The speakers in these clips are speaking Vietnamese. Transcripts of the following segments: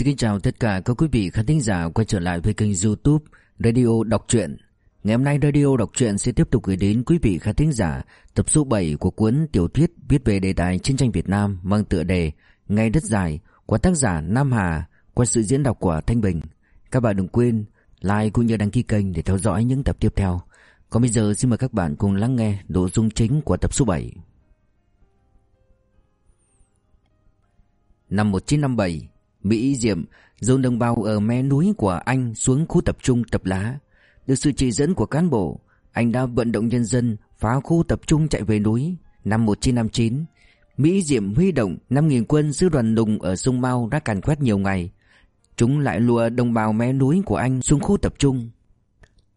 Xin kính chào tất cả các quý vị khán thính giả quay trở lại với kênh youtube Radio Đọc Truyện. Ngày hôm nay Radio Đọc Truyện sẽ tiếp tục gửi đến quý vị khán thính giả tập số 7 của cuốn tiểu thuyết viết về đề tài chiến tranh Việt Nam mang tựa đề Ngày đất dài của tác giả Nam Hà qua sự diễn đọc của Thanh Bình. Các bạn đừng quên like cũng như đăng ký kênh để theo dõi những tập tiếp theo. Còn bây giờ xin mời các bạn cùng lắng nghe nội dung chính của tập số 7. Năm 1957 Mỹ Diệm dồn đồng bào ở mé núi của Anh xuống khu tập trung Tập Lá. Được sự chỉ dẫn của cán bộ, anh đã vận động nhân dân phá khu tập trung chạy về núi. Năm 1959, Mỹ Diệm huy động 5.000 quân sư đoàn lùng ở sông Mao đã càn quét nhiều ngày. Chúng lại lùa đồng bào mé núi của Anh xuống khu tập trung.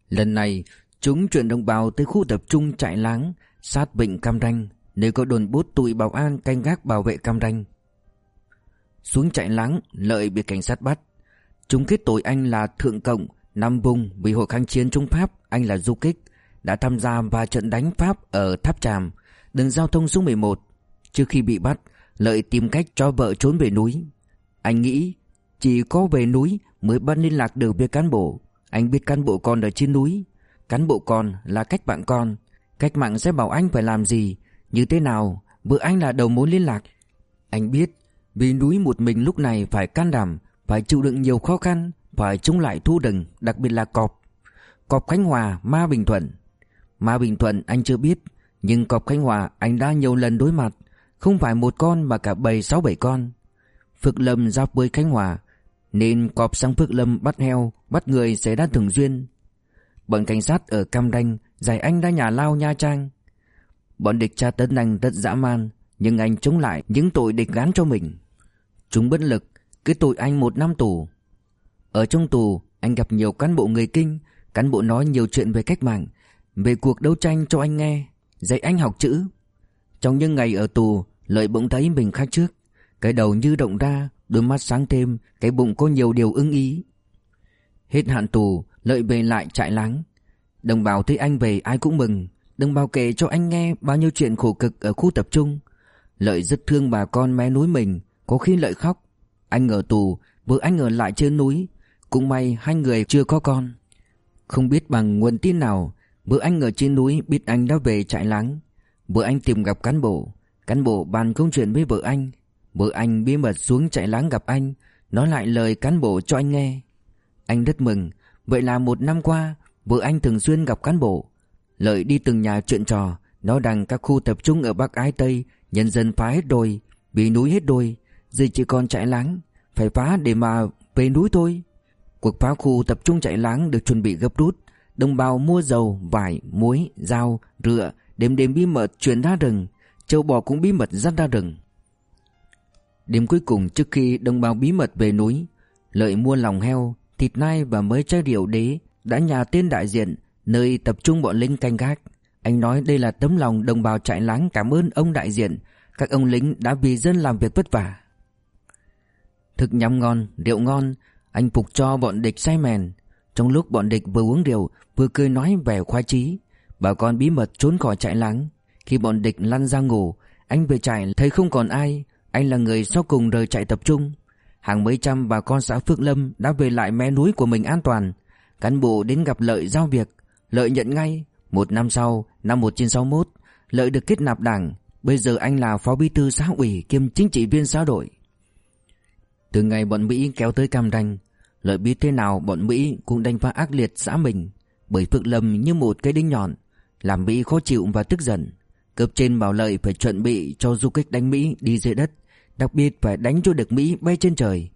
Lần này, chúng chuyển đồng bào tới khu tập trung chạy láng sát vịnh Cam Ranh, nơi có đồn bút tụi bảo an canh gác bảo vệ Cam Ranh. Xuống chạy láng, lợi bị cảnh sát bắt. Chúng kết tội anh là thượng cộng, Nam Vùng vì hội kháng chiến chống Pháp, anh là du kích, đã tham gia vào trận đánh Pháp ở Tháp Tràm, đường giao thông số 11. Trước khi bị bắt, Lợi tìm cách cho vợ trốn về núi. Anh nghĩ chỉ có về núi mới bắt liên lạc được với cán bộ. Anh biết cán bộ còn ở trên núi. Cán bộ còn là cách bạn con. Cách mạng sẽ bảo anh phải làm gì, như thế nào, vợ anh là đầu mối liên lạc. Anh biết vì núi một mình lúc này phải can đảm, phải chịu đựng nhiều khó khăn, phải chống lại thu đừng, đặc biệt là cọp. Cọp Khánh Hòa, Ma Bình Thuận. Ma Bình Thuận anh chưa biết, nhưng cọp Khánh Hòa anh đã nhiều lần đối mặt, không phải một con mà cả bầy sáu bảy con. Phước Lâm giáp với Khánh Hòa, nên cọp sang Phước Lâm bắt heo, bắt người sẽ đã thường duyên Bọn cảnh sát ở Cam Ranh giải anh ra nhà lao Nha Trang. Bọn địch tra tấn anh rất dã man, nhưng anh chống lại những tội địch gán cho mình. Chúng bất lực, cứ tội anh một năm tù. Ở trong tù, anh gặp nhiều cán bộ người kinh, cán bộ nói nhiều chuyện về cách mạng, về cuộc đấu tranh cho anh nghe, dạy anh học chữ. Trong những ngày ở tù, Lợi bỗng thấy mình khác trước. Cái đầu như động ra, đôi mắt sáng thêm, cái bụng có nhiều điều ưng ý. Hết hạn tù, Lợi về lại trại láng. Đồng bào thấy anh về ai cũng mừng. Đồng bào kể cho anh nghe bao nhiêu chuyện khổ cực ở khu tập trung. Lợi rất thương bà con mé núi mình, có khi Lợi khóc. Anh ở tù, vợ anh ở lại trên núi. Cũng may hai người chưa có con. Không biết bằng nguồn tin nào, vợ anh ở trên núi biết anh đã về trại láng. Vợ anh tìm gặp cán bộ. Cán bộ bàn công chuyện với vợ anh. Vợ anh bí mật xuống trại láng gặp anh, nói lại lời cán bộ cho anh nghe. Anh rất mừng, vậy là một năm qua, vợ anh thường xuyên gặp cán bộ. Lợi đi từng nhà chuyện trò, nói rằng các khu tập trung ở Bắc Ái Tây, nhân dân phá hết đôi, bị núi hết đôi, giờ chỉ còn chạy láng, phải phá để mà về núi thôi. Cuộc phá khu tập trung chạy láng được chuẩn bị gấp rút, đồng bào mua dầu, vải, muối, dao, rựa, đêm đêm bí mật chuyển ra rừng, châu bò cũng bí mật dắt ra rừng. Đêm cuối cùng trước khi đồng bào bí mật về núi, lợi mua lòng heo, thịt nai và mấy chai rượu đế đã nhà tên đại diện nơi tập trung bọn lính canh gác. Anh nói đây là tấm lòng đồng bào chạy láng cảm ơn ông đại diện, các ông lính đã vì dân làm việc vất vả thức nhắm ngon, rượu ngon, anh phục cho bọn địch say mèn. Trong lúc bọn địch vừa uống rượu, vừa cười nói vẻ khoái chí, bà con bí mật trốn khỏi trại láng. Khi bọn địch lăn ra ngủ, anh về trại thấy không còn ai, anh là người sau cùng rời trại tập trung. Hàng mấy trăm bà con xã Phước Lâm đã về lại mé núi của mình an toàn. Cán bộ đến gặp Lợi giao việc, Lợi nhận ngay. Một năm sau, năm 1961, Lợi được kết nạp đảng. Bây giờ anh là phó bí thư xã ủy kiêm chính trị viên xã đội. Từ ngày bọn Mỹ kéo tới Cam Ranh, Lợi biết thế nào bọn Mỹ cũng đánh phá ác liệt xã mình. Bởi Phước Lâm như một cái đinh nhọn, làm Mỹ khó chịu và tức giận. Cấp trên bảo Lợi phải chuẩn bị cho du kích đánh Mỹ đi dưới đất, đặc biệt phải đánh cho được Mỹ bay trên trời.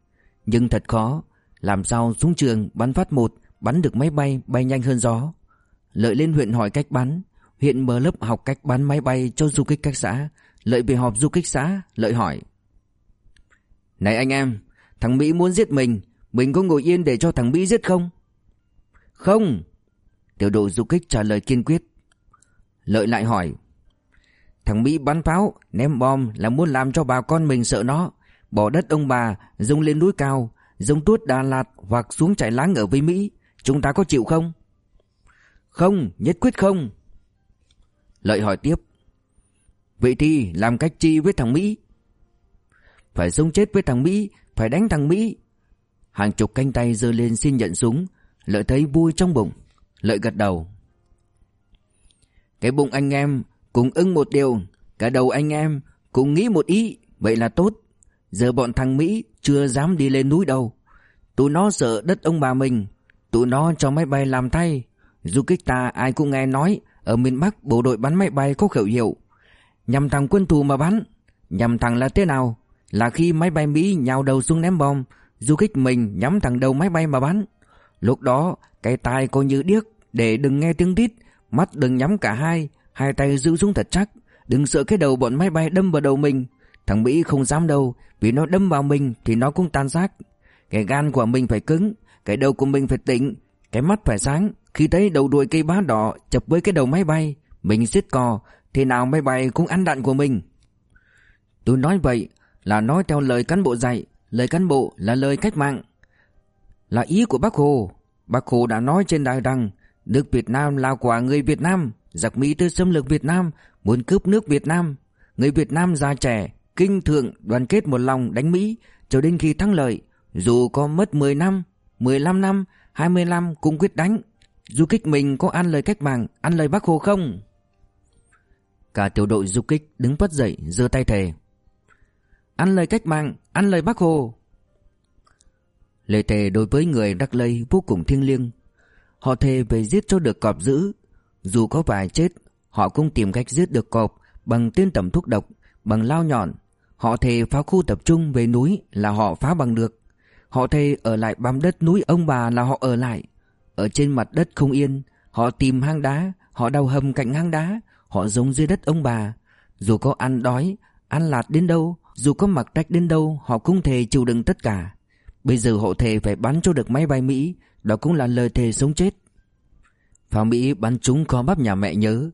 Nhưng thật khó, làm sao xuống trường bắn phát một, bắn được máy bay bay nhanh hơn gió. Lợi lên huyện hỏi cách bắn, huyện mở lớp học cách bắn máy bay cho du kích các xã. Lợi về họp du kích xã, Lợi hỏi. Này anh em, thằng Mỹ muốn giết mình, mình có ngồi yên để cho thằng Mỹ giết không? Không. Tiểu đội du kích trả lời kiên quyết. Lợi lại hỏi. Thằng Mỹ bắn pháo, ném bom là muốn làm cho bà con mình sợ nó. Bỏ đất ông bà, dùng lên núi cao, dùng tuốt Đà Lạt hoặc xuống trại láng ở với Mỹ. Chúng ta có chịu không? Không, nhất quyết không. Lợi hỏi tiếp. Vậy thì làm cách chi với thằng Mỹ? Phải sống chết với thằng Mỹ, phải đánh thằng Mỹ. Hàng chục canh tay giơ lên xin nhận súng, Lợi thấy vui trong bụng, Lợi gật đầu. Cái bụng anh em cùng ưng một điều, Cả đầu anh em cùng nghĩ một ý, Vậy là tốt. Giờ bọn thằng Mỹ chưa dám đi lên núi đâu. Tụi nó sợ đất ông bà mình, Tụi nó cho máy bay làm thay. Du kích ta, ai cũng nghe nói, Ở miền Bắc bộ đội bắn máy bay có khẩu hiệu. Nhằm thằng quân thù mà bắn, Nhằm thằng là thế nào? Là khi máy bay Mỹ nhào đầu xuống ném bom, Du kích mình nhắm thẳng đầu máy bay mà bắn. Lúc đó, cái tai coi như điếc, Để đừng nghe tiếng rít Mắt đừng nhắm cả hai Hai tay giữ súng thật chắc, Đừng sợ cái đầu bọn máy bay đâm vào đầu mình. Thằng Mỹ không dám đâu, Vì nó đâm vào mình thì nó cũng tan xác Cái gan của mình phải cứng, Cái đầu của mình phải tỉnh, Cái mắt phải sáng. Khi thấy đầu đuôi cây bá đỏ chập với cái đầu máy bay, Mình xiết cò Thì nào máy bay cũng ăn đạn của mình. Tôi nói vậy là nói theo lời cán bộ dạy, Lời cán bộ là lời cách mạng. Là ý của bác Hồ. Bác Hồ đã nói trên đài rằng, Nước Việt Nam là của người Việt Nam, Giặc Mỹ tư xâm lược Việt Nam, Muốn cướp nước Việt Nam. Người Việt Nam già trẻ, Kinh thượng, đoàn kết một lòng đánh Mỹ, Cho đến khi thắng lợi, Dù có mất 10 năm 15 năm 20 năm cũng quyết đánh. Du kích mình có ăn lời cách mạng, Ăn lời bác Hồ không? Cả tiểu đội du kích đứng bất dậy, giơ tay thề. Ăn lời cách mạng, Ăn lời bác Hồ. Lời thề đối với người Đắc Lây vô cùng thiêng liêng. Họ thề về giết cho được cọp dữ Dù có vài chết, Họ cũng tìm cách giết được cọp Bằng tên tẩm thuốc độc, Bằng lao nhọn. Họ thề phá khu tập trung về núi Là họ phá bằng được. Họ thề ở lại bám đất núi ông bà là họ ở lại. Ở trên mặt đất không yên, Họ tìm hang đá, Họ đào hầm cạnh hang đá, Họ giống dưới đất ông bà. Dù có ăn đói, Ăn lạt đến đâu dù có mặc trách đến đâu, Họ cũng thề chịu đựng tất cả. Bây giờ họ thề phải bắn cho được máy bay Mỹ, Đó cũng là lời thề sống chết. Pháo Mỹ bắn trúng kho bắp nhà mẹ nhớ.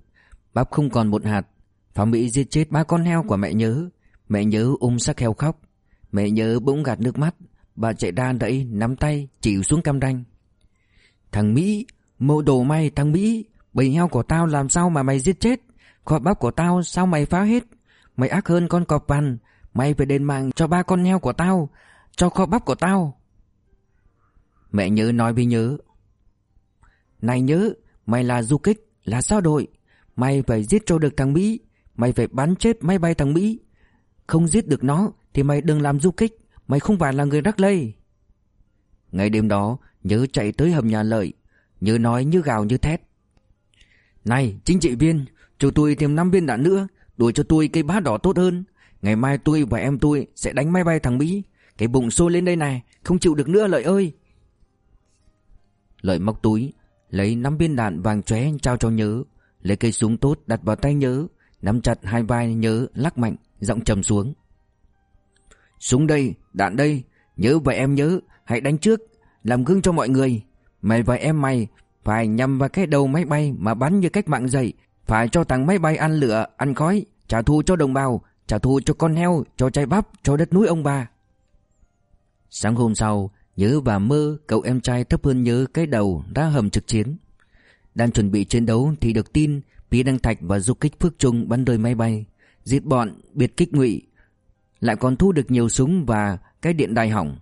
Bắp không còn một hạt. Pháo Mỹ giết chết ba con heo của mẹ nhớ. Mẹ nhớ ôm xác heo khóc. Mẹ nhớ bỗng gạt nước mắt. Bà chạy ra đẩy, nắm tay, chịu xuống cam đanh Thằng Mỹ, Mộ đồ mày thằng Mỹ, Bầy heo của tao làm sao mà mày giết chết? Kho bắp của tao sao mày phá hết? Mày ác hơn con cọp vằn Mày phải đền mạng cho ba con heo của tao, Cho kho bắp của tao. Mẹ nhớ nói với nhớ Này nhớ Mày là du kích, Là sao đội? Mày phải giết cho được thằng Mỹ, Mày phải bắn chết máy bay thằng Mỹ. Không giết được nó Thì mày đừng làm du kích, Mày không phải là người đắc lây. Ngày đêm đó Nhớ chạy tới hầm nhà lợi. Nhớ nói như gào như thét, Này, chính trị viên, Cho tôi thêm 5 viên đạn nữa Đuổi cho tôi cây bá đỏ tốt hơn. Ngày mai tôi và em tôi sẽ đánh máy bay thằng Mỹ. Cái bụng sôi lên đây này Không chịu được nữa lợi ơi. Lợi móc túi Lấy năm viên đạn vàng chóe trao cho nhớ. Lấy cây súng tốt đặt vào tay nhớ Nắm chặt hai vai nhớ lắc mạnh Giọng trầm xuống. Súng đây, đạn đây Nhớ và em nhớ, hãy đánh trước Làm gương cho mọi người. Mày và em mày phải nhằm vào cái đầu máy bay Mà bắn như cách mạng dậy Phải cho thằng máy bay ăn lửa, ăn khói Trả thù cho đồng bào Trả thù cho con heo, cho chai bắp, cho đất núi ông bà. Sáng hôm sau Nhớ và mơ cậu em trai thấp hơn nhớ cái đầu ra hầm trực chiến. Đang chuẩn bị chiến đấu thì được tin Pí Đăng Thạch và du kích Phước Trung bắn rơi máy bay Giết bọn biệt kích ngụy. Lại còn thu được nhiều súng và cái điện đài hỏng.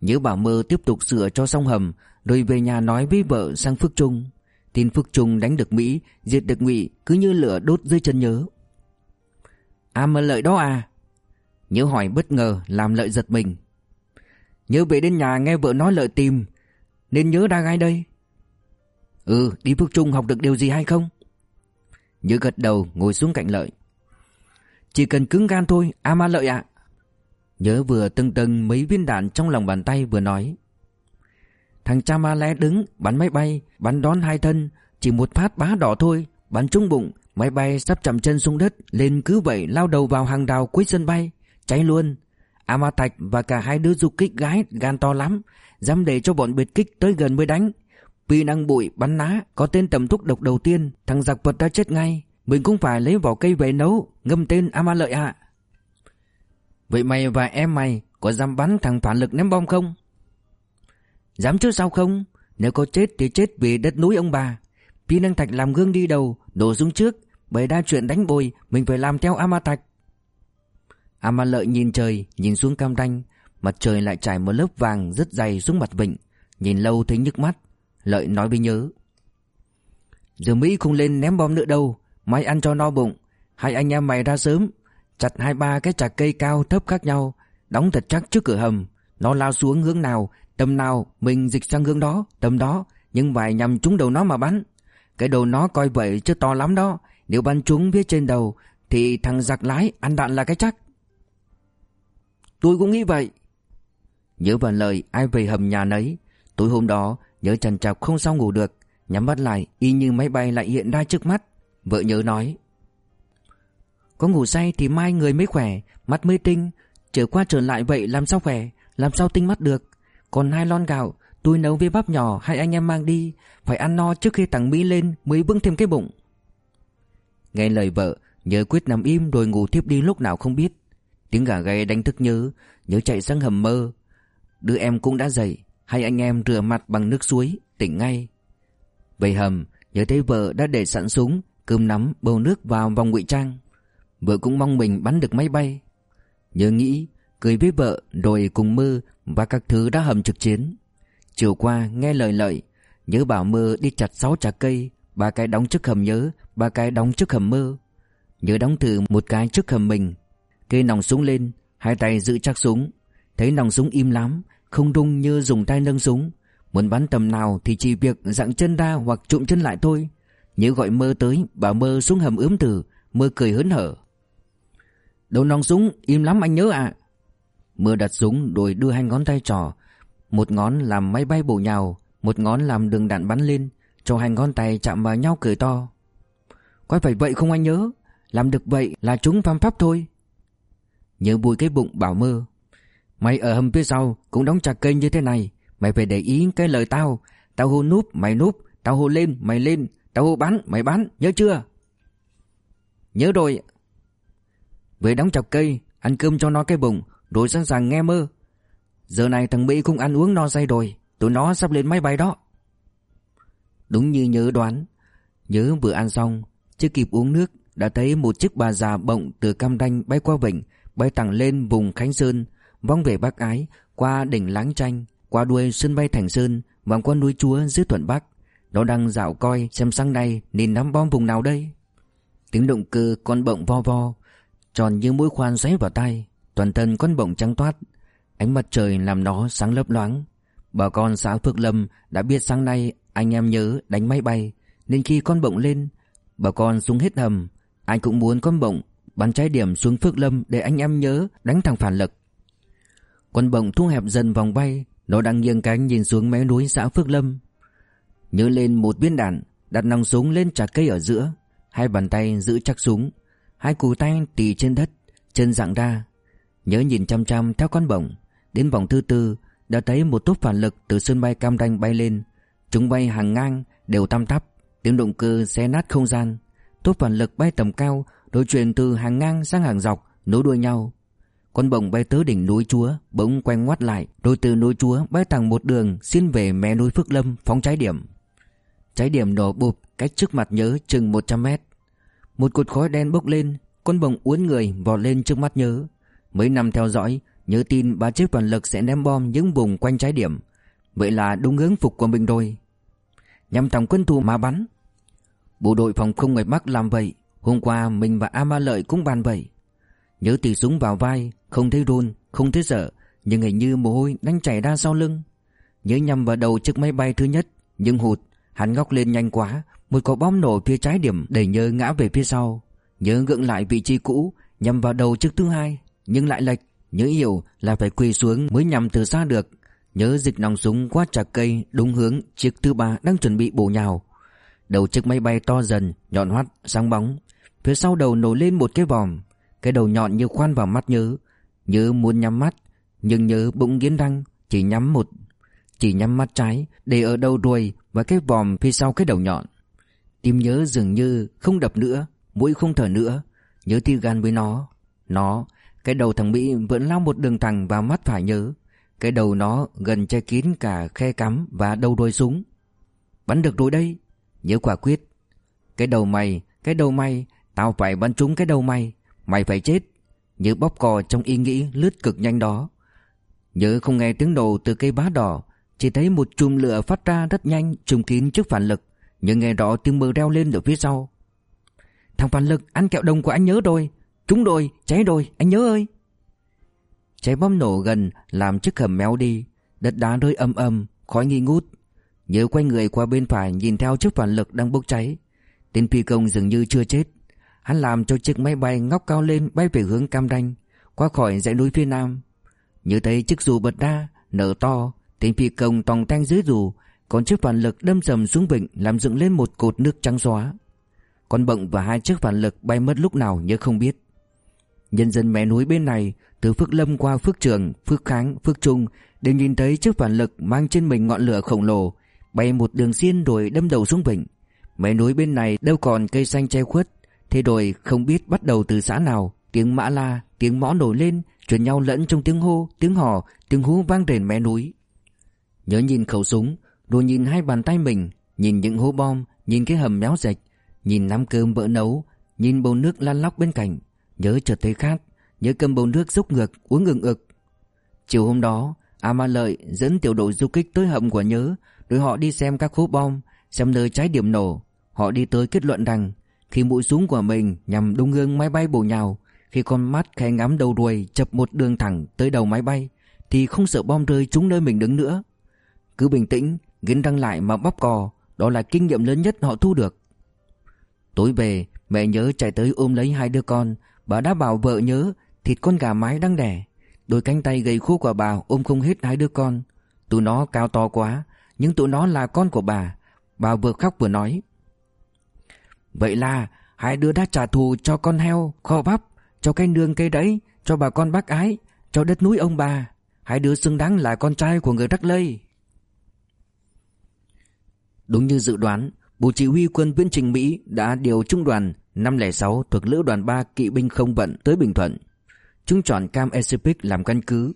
Nhớ bảo mơ tiếp tục sửa cho xong hầm Rồi về nhà nói với vợ sang Phước Trung. Tin Phước Trung đánh được Mỹ Diệt được ngụy cứ như lửa đốt dưới chân nhớ. À mà lợi đó à. Nhớ hỏi bất ngờ, làm lợi giật mình. Nhớ về đến nhà nghe vợ nói lợi tìm, Nên nhớ ra ngay đây. Ừ đi Phước Trung học được điều gì hay không? Nhớ gật đầu, ngồi xuống cạnh lợi. Chỉ cần cứng gan thôi à A ma lợi ạ. Nhớ vừa tưng tưng mấy viên đạn trong lòng bàn tay vừa nói. Thằng cha ma lé đứng, bắn máy bay, Bắn đón hai thân, Chỉ một phát bá đỏ thôi, Bắn trúng bụng Máy bay sắp chạm chân xuống đất, Lên cứ vậy lao đầu vào hàng đào cuối sân bay, Cháy luôn. Amatạch Thạch và cả hai đứa du kích gái gan to lắm, Dám để cho bọn biệt kích tới gần mới đánh. Vì năng bụi bắn ná, Có tên tầm thuốc độc đầu tiên, Thằng giặc vật đã chết ngay. Mình cũng phải lấy vỏ cây về nấu, Ngâm tên Ama Lợi ạ. Vậy mày và em mày Có dám bắn thằng phản lực ném bom không? Dám chứ sao không? Nếu có chết thì chết vì đất núi ông bà. Pi năng thạch làm gương đi đầu, Đổ xuống trước. Bởi đa chuyện đánh bồi, Mình phải làm theo A Ma Thạch Lợi nhìn trời, Nhìn xuống cam đanh Mặt trời lại trải một lớp vàng rất dày xuống mặt vịnh, Nhìn lâu thấy nhức mắt, Lợi nói với nhớ. Giờ Mỹ không lên ném bom nữa đâu Mai ăn cho no bụng, Hai anh em mày ra sớm, Chặt hai ba cái chặt cây cao thấp khác nhau, Đóng thật chắc trước cửa hầm, Nó lao xuống hướng nào, Tầm nào mình dịch sang hướng đó, Tầm đó, Nhưng phải nhằm trúng đầu nó mà bắn. Cái đầu nó coi vậy chứ to lắm đó nếu bắn trúng phía trên đầu, Thì thằng giặc lái ăn đạn là cái chắc. Tôi cũng nghĩ vậy. Nhớ vào lời ai về hầm nhà nấy, Tối hôm đó, nhớ trần trọc không sao ngủ được, Nhắm mắt lại, y như máy bay lại hiện ra trước mắt. Vợ nhớ nói, Có ngủ say thì mai người mới khỏe, Mắt mới tinh Trở qua trở lại vậy làm sao khỏe, Làm sao tinh mắt được? Còn hai lon gạo, tôi nấu với bắp nhỏ Hai anh em mang đi, Phải ăn no trước khi tặng Mỹ lên Mới vững thêm cái bụng. Nghe lời vợ, Nhớ quyết nằm im rồi ngủ tiếp đi lúc nào không biết. Tiếng gà gáy đánh thức nhớ Nhớ chạy sang hầm mơ. Đứa em cũng đã dậy, Hai anh em rửa mặt bằng nước suối, Tỉnh ngay. Về hầm, Nhớ thấy vợ đã để sẵn súng, Cơm nắm, bầu nước vào vòng ngụy trang. Vợ cũng mong mình bắn được máy bay. Nhớ nghĩ, Cười với vợ rồi cùng mơ Và các thứ đã hầm trực chiến. Chiều qua, nghe lời lợi, Nhớ bảo mơ đi chặt sáu trà cây Ba cái đóng trước hầm nhớ, Ba cái đóng trước hầm mơ. Nhớ đóng thử một cái trước hầm mình. Kê nòng súng lên, Hai tay giữ chắc súng. Thấy nòng súng im lắm, Không rung như dùng tay nâng súng. Muốn bắn tầm nào thì chỉ việc dạng chân ra Hoặc trụm chân lại thôi. Nhớ gọi mơ tới, Bảo mơ xuống hầm ướm từ, Mơ cười hớn hở. Đầu nòng súng im lắm anh nhớ ạ. Mơ đặt súng rồi đưa hai ngón tay trỏ. Một ngón làm máy bay bổ nhào, Một ngón làm đường đạn bắn lên. Cho hành ngón tay chạm vào nhau cười to. Có phải vậy không anh nhớ? Làm được vậy là chúng phạm pháp thôi. Nhớ bùi cái bụng bảo mơ. Mày ở hầm phía sau cũng đóng chặt kênh như thế này. Mày phải để ý cái lời tao. Tao hô núp, mày núp. Tao hô lên, mày lên. Tao hô bắn mày bắn nhớ chưa? Nhớ rồi. Về đóng chặt cây, Ăn cơm cho nó cái bụng, Rồi sẵn sàng nghe mơ. Giờ này thằng Mỹ cũng ăn uống no say rồi. Tụi nó sắp lên máy bay đó. Đúng như nhớ đoán. Nhớ vừa ăn xong, Chưa kịp uống nước, Đã thấy một chiếc bà già bộng từ Cam Đanh bay qua vịnh, Bay thẳng lên vùng Khánh Sơn, Vong về Bắc Ái, Qua đỉnh Láng Tranh Qua đuôi sân bay Thành Sơn Vòng qua núi Chúa dưới Thuận Bắc. Nó đang dạo coi xem sáng nay Nên nắm bom vùng nào đây. Tiếng động cơ con bộng vo vo, Tròn như mũi khoan xoáy vào tay Toàn thân con bộng trắng toát. Ánh mặt trời làm nó sáng lấp loáng. Bà con xã Phước Lâm đã biết sáng nay anh em nhớ đánh máy bay, Nên khi con bộng lên, Bà con xuống hết hầm. Anh cũng muốn con bộng bắn trái điểm xuống Phước Lâm Để anh em nhớ đánh thằng phản lực. Con bộng thu hẹp dần vòng bay, Nó đang nghiêng cánh nhìn xuống mé núi xã Phước Lâm. Nhớ lên một viên đạn, Đặt nòng súng lên trà cây ở giữa. Hai bàn tay giữ chắc súng, Hai cù tay tì trên đất, Chân dạng ra. Nhớ nhìn chăm chăm theo con bổng Đến vòng thứ tư, Đã thấy một tốp phản lực từ sân bay Cam Ranh bay lên. Chúng bay hàng ngang, Đều tam tắp, Tiếng động cơ xé nát không gian. Tốt phản lực bay tầm cao, Đối chuyển từ hàng ngang sang hàng dọc, Nối đuôi nhau. Con bồng bay tới đỉnh núi chúa, Bỗng quay ngoắt lại, Rồi từ núi chúa bay thẳng một đường, Xin về mé núi Phước Lâm, phóng trái điểm. Trái điểm nổ bụp, cách trước mặt nhớ chừng 100 mét. Một cột khói đen bốc lên, Con bồng uốn người vọt lên trước mắt nhớ. Mấy năm theo dõi, Nhớ tin ba chiếc toàn lực sẽ ném bom những vùng quanh trái điểm. Vậy là đúng hướng phục của mình rồi. Nhằm thẳng quân thù mà bắn. Bộ đội phòng không ngoài Bắc làm vậy Hôm qua mình và A Ma Lợi cũng bàn vậy. Nhớ tỉ súng vào vai Không thấy run, không thấy sợ Nhưng hình như mồ hôi đang chảy ra sau lưng. Nhớ nhằm vào đầu chiếc máy bay thứ nhất Nhưng hụt Hắn ngóc lên nhanh quá Một quả bom nổ phía trái điểm đẩy nhớ ngã về phía sau. Nhớ gượng lại vị trí cũ Nhằm vào đầu chiếc thứ hai Nhưng lại lệch. Nhớ hiểu là phải quỳ xuống mới nhằm từ xa được. Nhớ dịch nòng súng quát chặt cây Đúng hướng, chiếc thứ ba đang chuẩn bị bổ nhào. Đầu chiếc máy bay to dần, Nhọn hoắt, sáng bóng. Phía sau đầu nổi lên một cái vòm. Cái đầu nhọn như khoan vào mắt nhớ. Nhớ muốn nhắm mắt, Nhưng nhớ bụng nghiến răng, Chỉ nhắm một, Chỉ nhắm mắt trái, Để ở đầu đuôi Và cái vòm phía sau cái đầu nhọn. Tim nhớ dường như không đập nữa, Mũi không thở nữa. Nhớ thi gan với nó. Nó, Cái đầu thằng Mỹ vẫn lao một đường thẳng vào mắt phải nhớ. Cái đầu nó gần che kín cả khe cắm và đầu đuôi súng Bắn được rồi đây Nhớ quả quyết. Cái đầu mày Cái đầu mày Tao phải bắn trúng cái đầu mày. Mày phải chết. Nhớ bóp cò trong ý nghĩ lướt cực nhanh đó. Nhớ không nghe tiếng nổ từ cây bá đỏ Chỉ thấy một chùm lửa phát ra rất nhanh Trùm kín trước phản lực. Nhưng nghe rõ tiếng mưa reo lên ở phía sau. Thằng phản lực ăn kẹo đồng của anh nhớ rồi. Trúng rồi, cháy rồi, anh nhớ ơi. Cháy bom nổ gần Làm chiếc hầm méo đi. Đất đá rơi âm âm, khói nghi ngút. Nhớ quay người qua bên phải Nhìn theo chiếc phản lực đang bốc cháy. Tên phi công dường như chưa chết. Hắn làm cho chiếc máy bay ngóc cao lên Bay về hướng Cam Ranh Qua khỏi dãy núi phía nam. Như thấy chiếc dù bật ra Nở to. Tên phi công tòng tanh dưới dù Còn chiếc phản lực đâm sầm xuống vịnh Làm dựng lên một cột nước trắng xóa. Con bận và hai chiếc phản lực bay mất lúc nào nhớ không biết. Nhân dân mé núi bên này Từ Phước Lâm qua Phước Trường, Phước Kháng, Phước Trung Đều nhìn thấy chiếc phản lực mang trên mình ngọn lửa khổng lồ Bay một đường xiên rồi đâm đầu xuống vịnh. Mé núi bên này đâu còn cây xanh che khuất Thế rồi không biết bắt đầu từ xã nào Tiếng mã la, tiếng mõ nổi lên Chuyển nhau lẫn trong tiếng hô, tiếng hò Tiếng hú vang rền mé núi. Nhớ nhìn khẩu súng Rồi nhìn hai bàn tay mình Nhìn những hố bom, nhìn cái hầm méo rạch Nhìn nắm cơm vỡ nấu Nhìn bầu nước lan lóc bên cạnh. Nhớ chợt thấy khát, Nhớ cầm bầu nước xúc ngược, uống ngừng ực Chiều hôm đó A Ma Lợi dẫn tiểu đội du kích tới hầm của Nhớ Rồi họ đi xem các hố bom, Xem nơi trái điểm nổ. Họ đi tới kết luận rằng, Khi mũi súng của mình nhằm đúng gương máy bay bổ nhào, Khi con mắt khẽ ngắm đầu đuôi Chập một đường thẳng tới đầu máy bay, Thì không sợ bom rơi trúng nơi mình đứng nữa. Cứ bình tĩnh, Nghiến răng lại mà bóp cò, Đó là kinh nghiệm lớn nhất họ thu được. Tối về, mẹ nhớ chạy tới ôm lấy hai đứa con Bà đã bảo vợ nhớ Thịt con gà mái đang đẻ Đôi cánh tay gầy khô của bà ôm không hết hai đứa con Tụi nó cao to quá Nhưng tụi nó là con của bà Bà vừa khóc vừa nói Vậy là hai đứa đã trả thù cho con heo, kho bắp, cho cây nương cây đấy cho bà con bác ái, cho đất núi ông bà. Hai đứa xứng đáng là con trai của người Đắc Lây. Đúng như dự đoán, Bộ Chỉ huy quân viễn trình Mỹ đã điều trung đoàn 506 thuộc lữ đoàn 3 kỵ binh không vận tới Bình Thuận. Chúng chọn Cam Pacific làm căn cứ.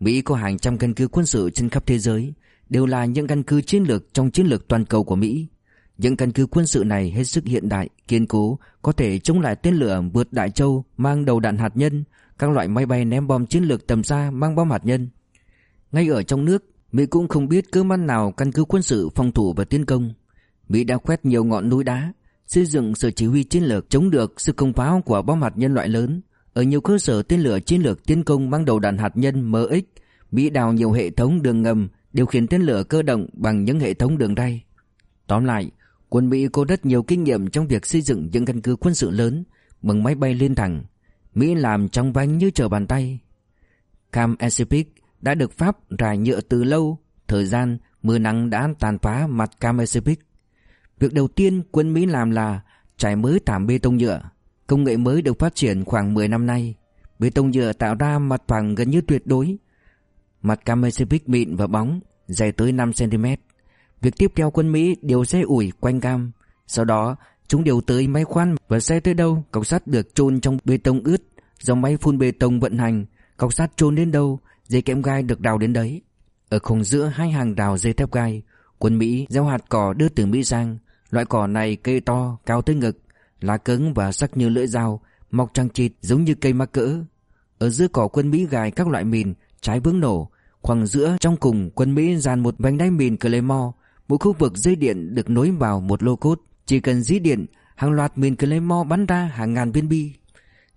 Mỹ có hàng trăm căn cứ quân sự trên khắp thế giới, đều là những căn cứ chiến lược trong chiến lược toàn cầu của Mỹ. Những căn cứ quân sự này hết sức hiện đại, kiên cố, có thể chống lại tên lửa vượt Đại Châu mang đầu đạn hạt nhân, các loại máy bay ném bom chiến lược tầm xa mang bom hạt nhân. Ngay ở trong nước, Mỹ cũng không biết cơ man nào căn cứ quân sự phòng thủ và tiến công. Mỹ đã quét nhiều ngọn núi đá, xây dựng sự chỉ huy chiến lược chống được sự công phá của bom hạt nhân loại lớn. Ở nhiều cơ sở tên lửa chiến lược tiến công mang đầu đạn hạt nhân MX, Mỹ đào nhiều hệ thống đường ngầm điều khiển tên lửa cơ động bằng những hệ thống đường ray. Tóm lại, Quân Mỹ có rất nhiều kinh nghiệm trong việc xây dựng những căn cứ quân sự lớn bằng máy bay liên thẳng. Mỹ làm trong vánh như trở bàn tay. Cam Pacific đã được Pháp rải nhựa từ lâu, thời gian mưa nắng đã tàn phá mặt Cam Pacific. Việc đầu tiên quân Mỹ làm là trải mới thảm bê tông nhựa. Công nghệ mới được phát triển khoảng 10 năm nay. Bê tông nhựa tạo ra mặt phẳng gần như tuyệt đối. Mặt Cam Pacific mịn và bóng, dày tới 5 cm. Việc tiếp theo quân Mỹ điều xe ủi quanh cam Sau đó chúng điều tới máy khoan và xe tới đâu Cọc sắt được chôn trong bê tông ướt Do máy phun bê tông vận hành Cọc sắt chôn đến đâu Dây kẽm gai được đào đến đấy Ở khung giữa hai hàng đào dây thép gai Quân Mỹ gieo hạt cỏ đưa từ Mỹ sang Loại cỏ này cây to, cao tới ngực, Lá cứng và sắc như lưỡi dao, Mọc trăng chịt giống như cây mắc cỡ. Ở giữa cỏ quân Mỹ gài các loại mìn, Trái vướng nổ, Khoảng giữa trong cùng quân Mỹ dàn một vành đai mìn Claymore. Mỗi khu vực dây điện được nối vào một lô cốt. Chỉ cần dí điện, Hàng loạt mìn Claymore bắn ra hàng ngàn viên bi.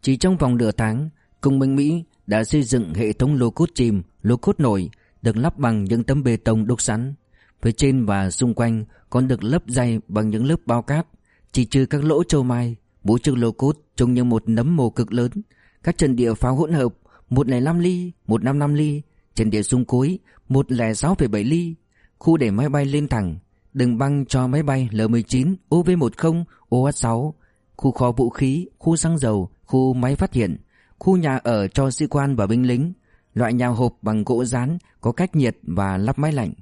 Chỉ trong vòng nửa tháng, Công minh Mỹ đã xây dựng hệ thống lô cốt chìm, Lô cốt nổi, Được lắp bằng những tấm bê tông đúc sẵn. Phía trên và xung quanh Còn được lấp dày bằng những lớp bao cát Chỉ trừ các lỗ châu mai Mỗi chiếc lô cốt trông như một nấm mồ cực lớn. Các trận địa pháo hỗn hợp 105 ly, 155 ly. Trận địa xung cối 106,7 ly. Khu để máy bay lên thẳng, đường băng cho máy bay L-19, OV-10, OH-6, khu kho vũ khí, khu xăng dầu, khu máy phát hiện, khu nhà ở cho sĩ quan và binh lính, loại nhà hộp bằng gỗ rán có cách nhiệt và lắp máy lạnh,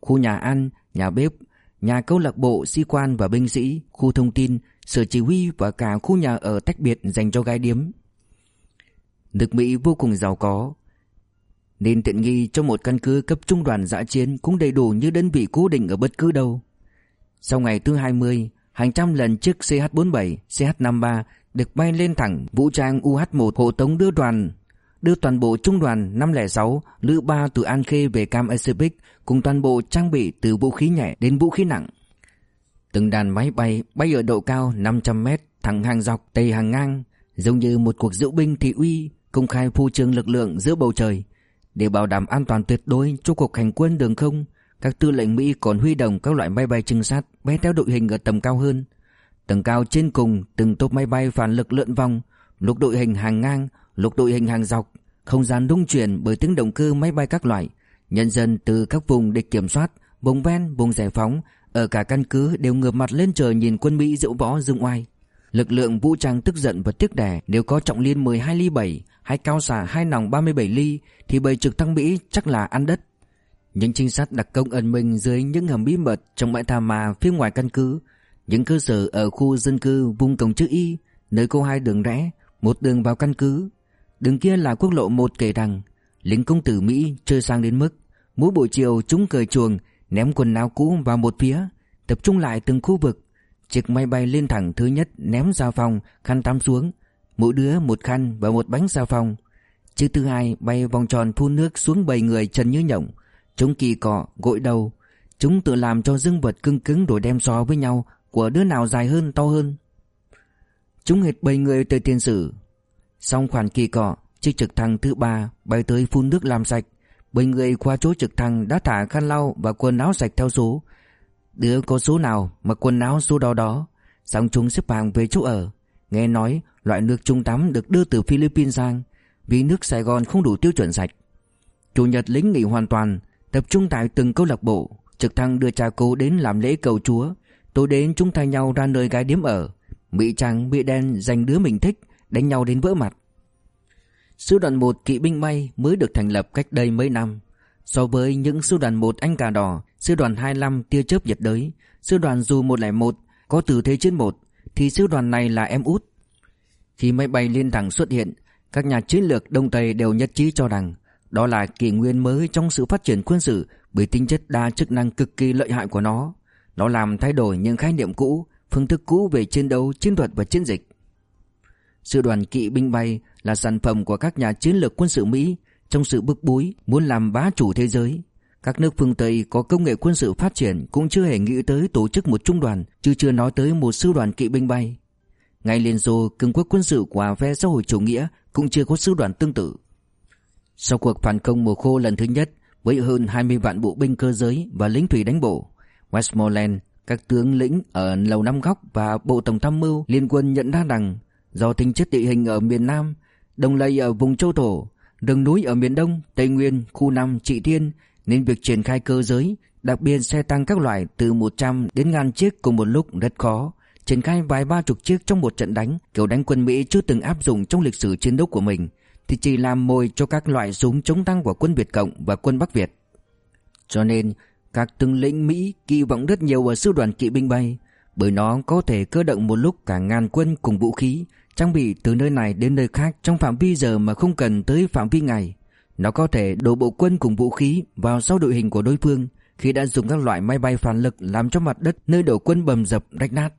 khu nhà ăn, nhà bếp, nhà câu lạc bộ sĩ quan và binh sĩ, khu thông tin, sở chỉ huy và cả khu nhà ở tách biệt dành cho gái điếm. Nước Mỹ vô cùng giàu có, nên tiện nghi cho một căn cứ cấp trung đoàn dã chiến cũng đầy đủ như đơn vị cố định ở bất cứ đâu. Sau ngày thứ 20, hàng trăm lần chiếc CH-47, CH-53 được bay lên thẳng vũ trang UH-1 hộ tống đưa đoàn đưa toàn bộ trung đoàn 506 Lữ 3 từ An Khê về Cam Pacific cùng toàn bộ trang bị từ vũ khí nhẹ đến vũ khí nặng. Từng đàn máy bay bay ở độ cao 500 mét, thẳng hàng dọc, tây hàng ngang, giống như một cuộc diễu binh thị uy, công khai phô trương lực lượng giữa bầu trời để bảo đảm an toàn tuyệt đối cho cuộc hành quân đường không, các tư lệnh Mỹ còn huy động các loại máy bay trinh sát bay theo đội hình ở tầm cao hơn tầng cao trên cùng từng tốp máy bay phản lực lượn vòng lúc đội hình hàng ngang lục đội hình hàng dọc không gian rung chuyển bởi tiếng động cơ máy bay các loại nhân dân từ các vùng địch kiểm soát vùng ven vùng giải phóng ở cả căn cứ đều ngửa mặt lên trời nhìn quân Mỹ diễu võ dương oai Lực lượng vũ trang tức giận và tiếc đẻ nếu có trọng liên 12 ly 7 hay cao xả hai nòng 37 ly thì bầy trực thăng Mỹ chắc là ăn đất. Những trinh sát đặc công ẩn mình dưới những hầm bí mật trong bãi tha mà phía ngoài căn cứ, những cơ sở ở khu dân cư vùng cổng chữ Y, nơi có hai đường rẽ, một đường vào căn cứ. Đường kia là quốc lộ một kề rằng lính công tử Mỹ chơi sang đến mức mỗi buổi chiều chúng cởi chuồng ném quần áo cũ vào một phía, tập trung lại từng khu vực Chiếc máy bay lên thẳng thứ nhất ném xà phòng, khăn tắm xuống. Mỗi đứa một khăn và một bánh xà phòng. Chiếc thứ hai bay vòng tròn phun nước xuống bầy người trần như nhộng. Chúng kỳ cọ, gội đầu. Chúng tự làm cho dương vật cưng cứng đổi đem so với nhau của đứa nào dài hơn, to hơn. Chúng hệt bầy người từ tiền sử. Xong khoản kỳ cọ, chiếc trực thăng thứ ba bay tới phun nước làm sạch. Bầy người qua chỗ trực thăng đã thả khăn lau và quần áo sạch theo số. Đứa có số nào mà quần áo số đó đó? Xong chúng xếp hàng về chỗ ở. Nghe nói loại nước trung tắm được đưa từ Philippines sang Vì nước Sài Gòn không đủ tiêu chuẩn sạch. Chủ nhật lính nghỉ hoàn toàn Tập trung tại từng câu lạc bộ. Trực thăng đưa cha cô đến làm lễ cầu chúa. Tối đến chúng thay nhau ra nơi gái điếm ở. Mỹ trắng, Mỹ đen dành đứa mình thích. Đánh nhau đến vỡ mặt Sư đoàn 1 kỵ binh bay mới được thành lập cách đây mấy năm So với những sư đoàn 1 anh cà đỏ, sư đoàn 25 tia chớp nhiệt đới, sư đoàn dù 101 có từ thế chiến 1 thì sư đoàn này là em út. Khi máy bay liên thẳng xuất hiện, các nhà chiến lược Đông Tây đều nhất trí cho rằng đó là kỷ nguyên mới trong sự phát triển quân sự bởi tính chất đa chức năng cực kỳ lợi hại của nó. Nó làm thay đổi những khái niệm cũ, phương thức cũ về chiến đấu, chiến thuật và chiến dịch. Sư đoàn kỵ binh bay là sản phẩm của các nhà chiến lược quân sự Mỹ trong sự bức bối muốn làm bá chủ thế giới. Các nước phương Tây có công nghệ quân sự phát triển cũng chưa hề nghĩ tới tổ chức một trung đoàn, chứ chưa nói tới một sư đoàn kỵ binh bay. Ngay Liên Xô, cường quốc quân sự của phe xã hội chủ nghĩa cũng chưa có sư đoàn tương tự. Sau cuộc phản công mùa khô lần thứ nhất, với hơn 20 vạn bộ binh cơ giới và lính thủy đánh bộ, Westmoreland, các tướng lĩnh ở Lầu Năm Góc và Bộ Tổng tham mưu liên quân nhận ra rằng do tính chất địa hình ở miền Nam, đồng lây ở vùng châu thổ, rừng núi ở miền Đông, Tây Nguyên, khu Nam, Trị Thiên nên việc triển khai cơ giới, đặc biệt xe tăng các loại từ 100 đến ngàn chiếc cùng một lúc rất khó. Triển khai vài ba chục chiếc trong một trận đánh, kiểu đánh quân Mỹ chưa từng áp dụng trong lịch sử chiến đấu của mình, thì chỉ làm mồi cho các loại súng chống tăng của quân Việt Cộng và quân Bắc Việt. Cho nên, các tướng lĩnh Mỹ kỳ vọng rất nhiều ở sư đoàn kỵ binh bay, bởi nó có thể cơ động một lúc cả ngàn quân cùng vũ khí, trang bị từ nơi này đến nơi khác trong phạm vi giờ mà không cần tới phạm vi ngày. Nó có thể đổ bộ quân cùng vũ khí vào sau đội hình của đối phương khi đã dùng các loại máy bay phản lực làm cho mặt đất nơi đổ quân bầm dập rách nát.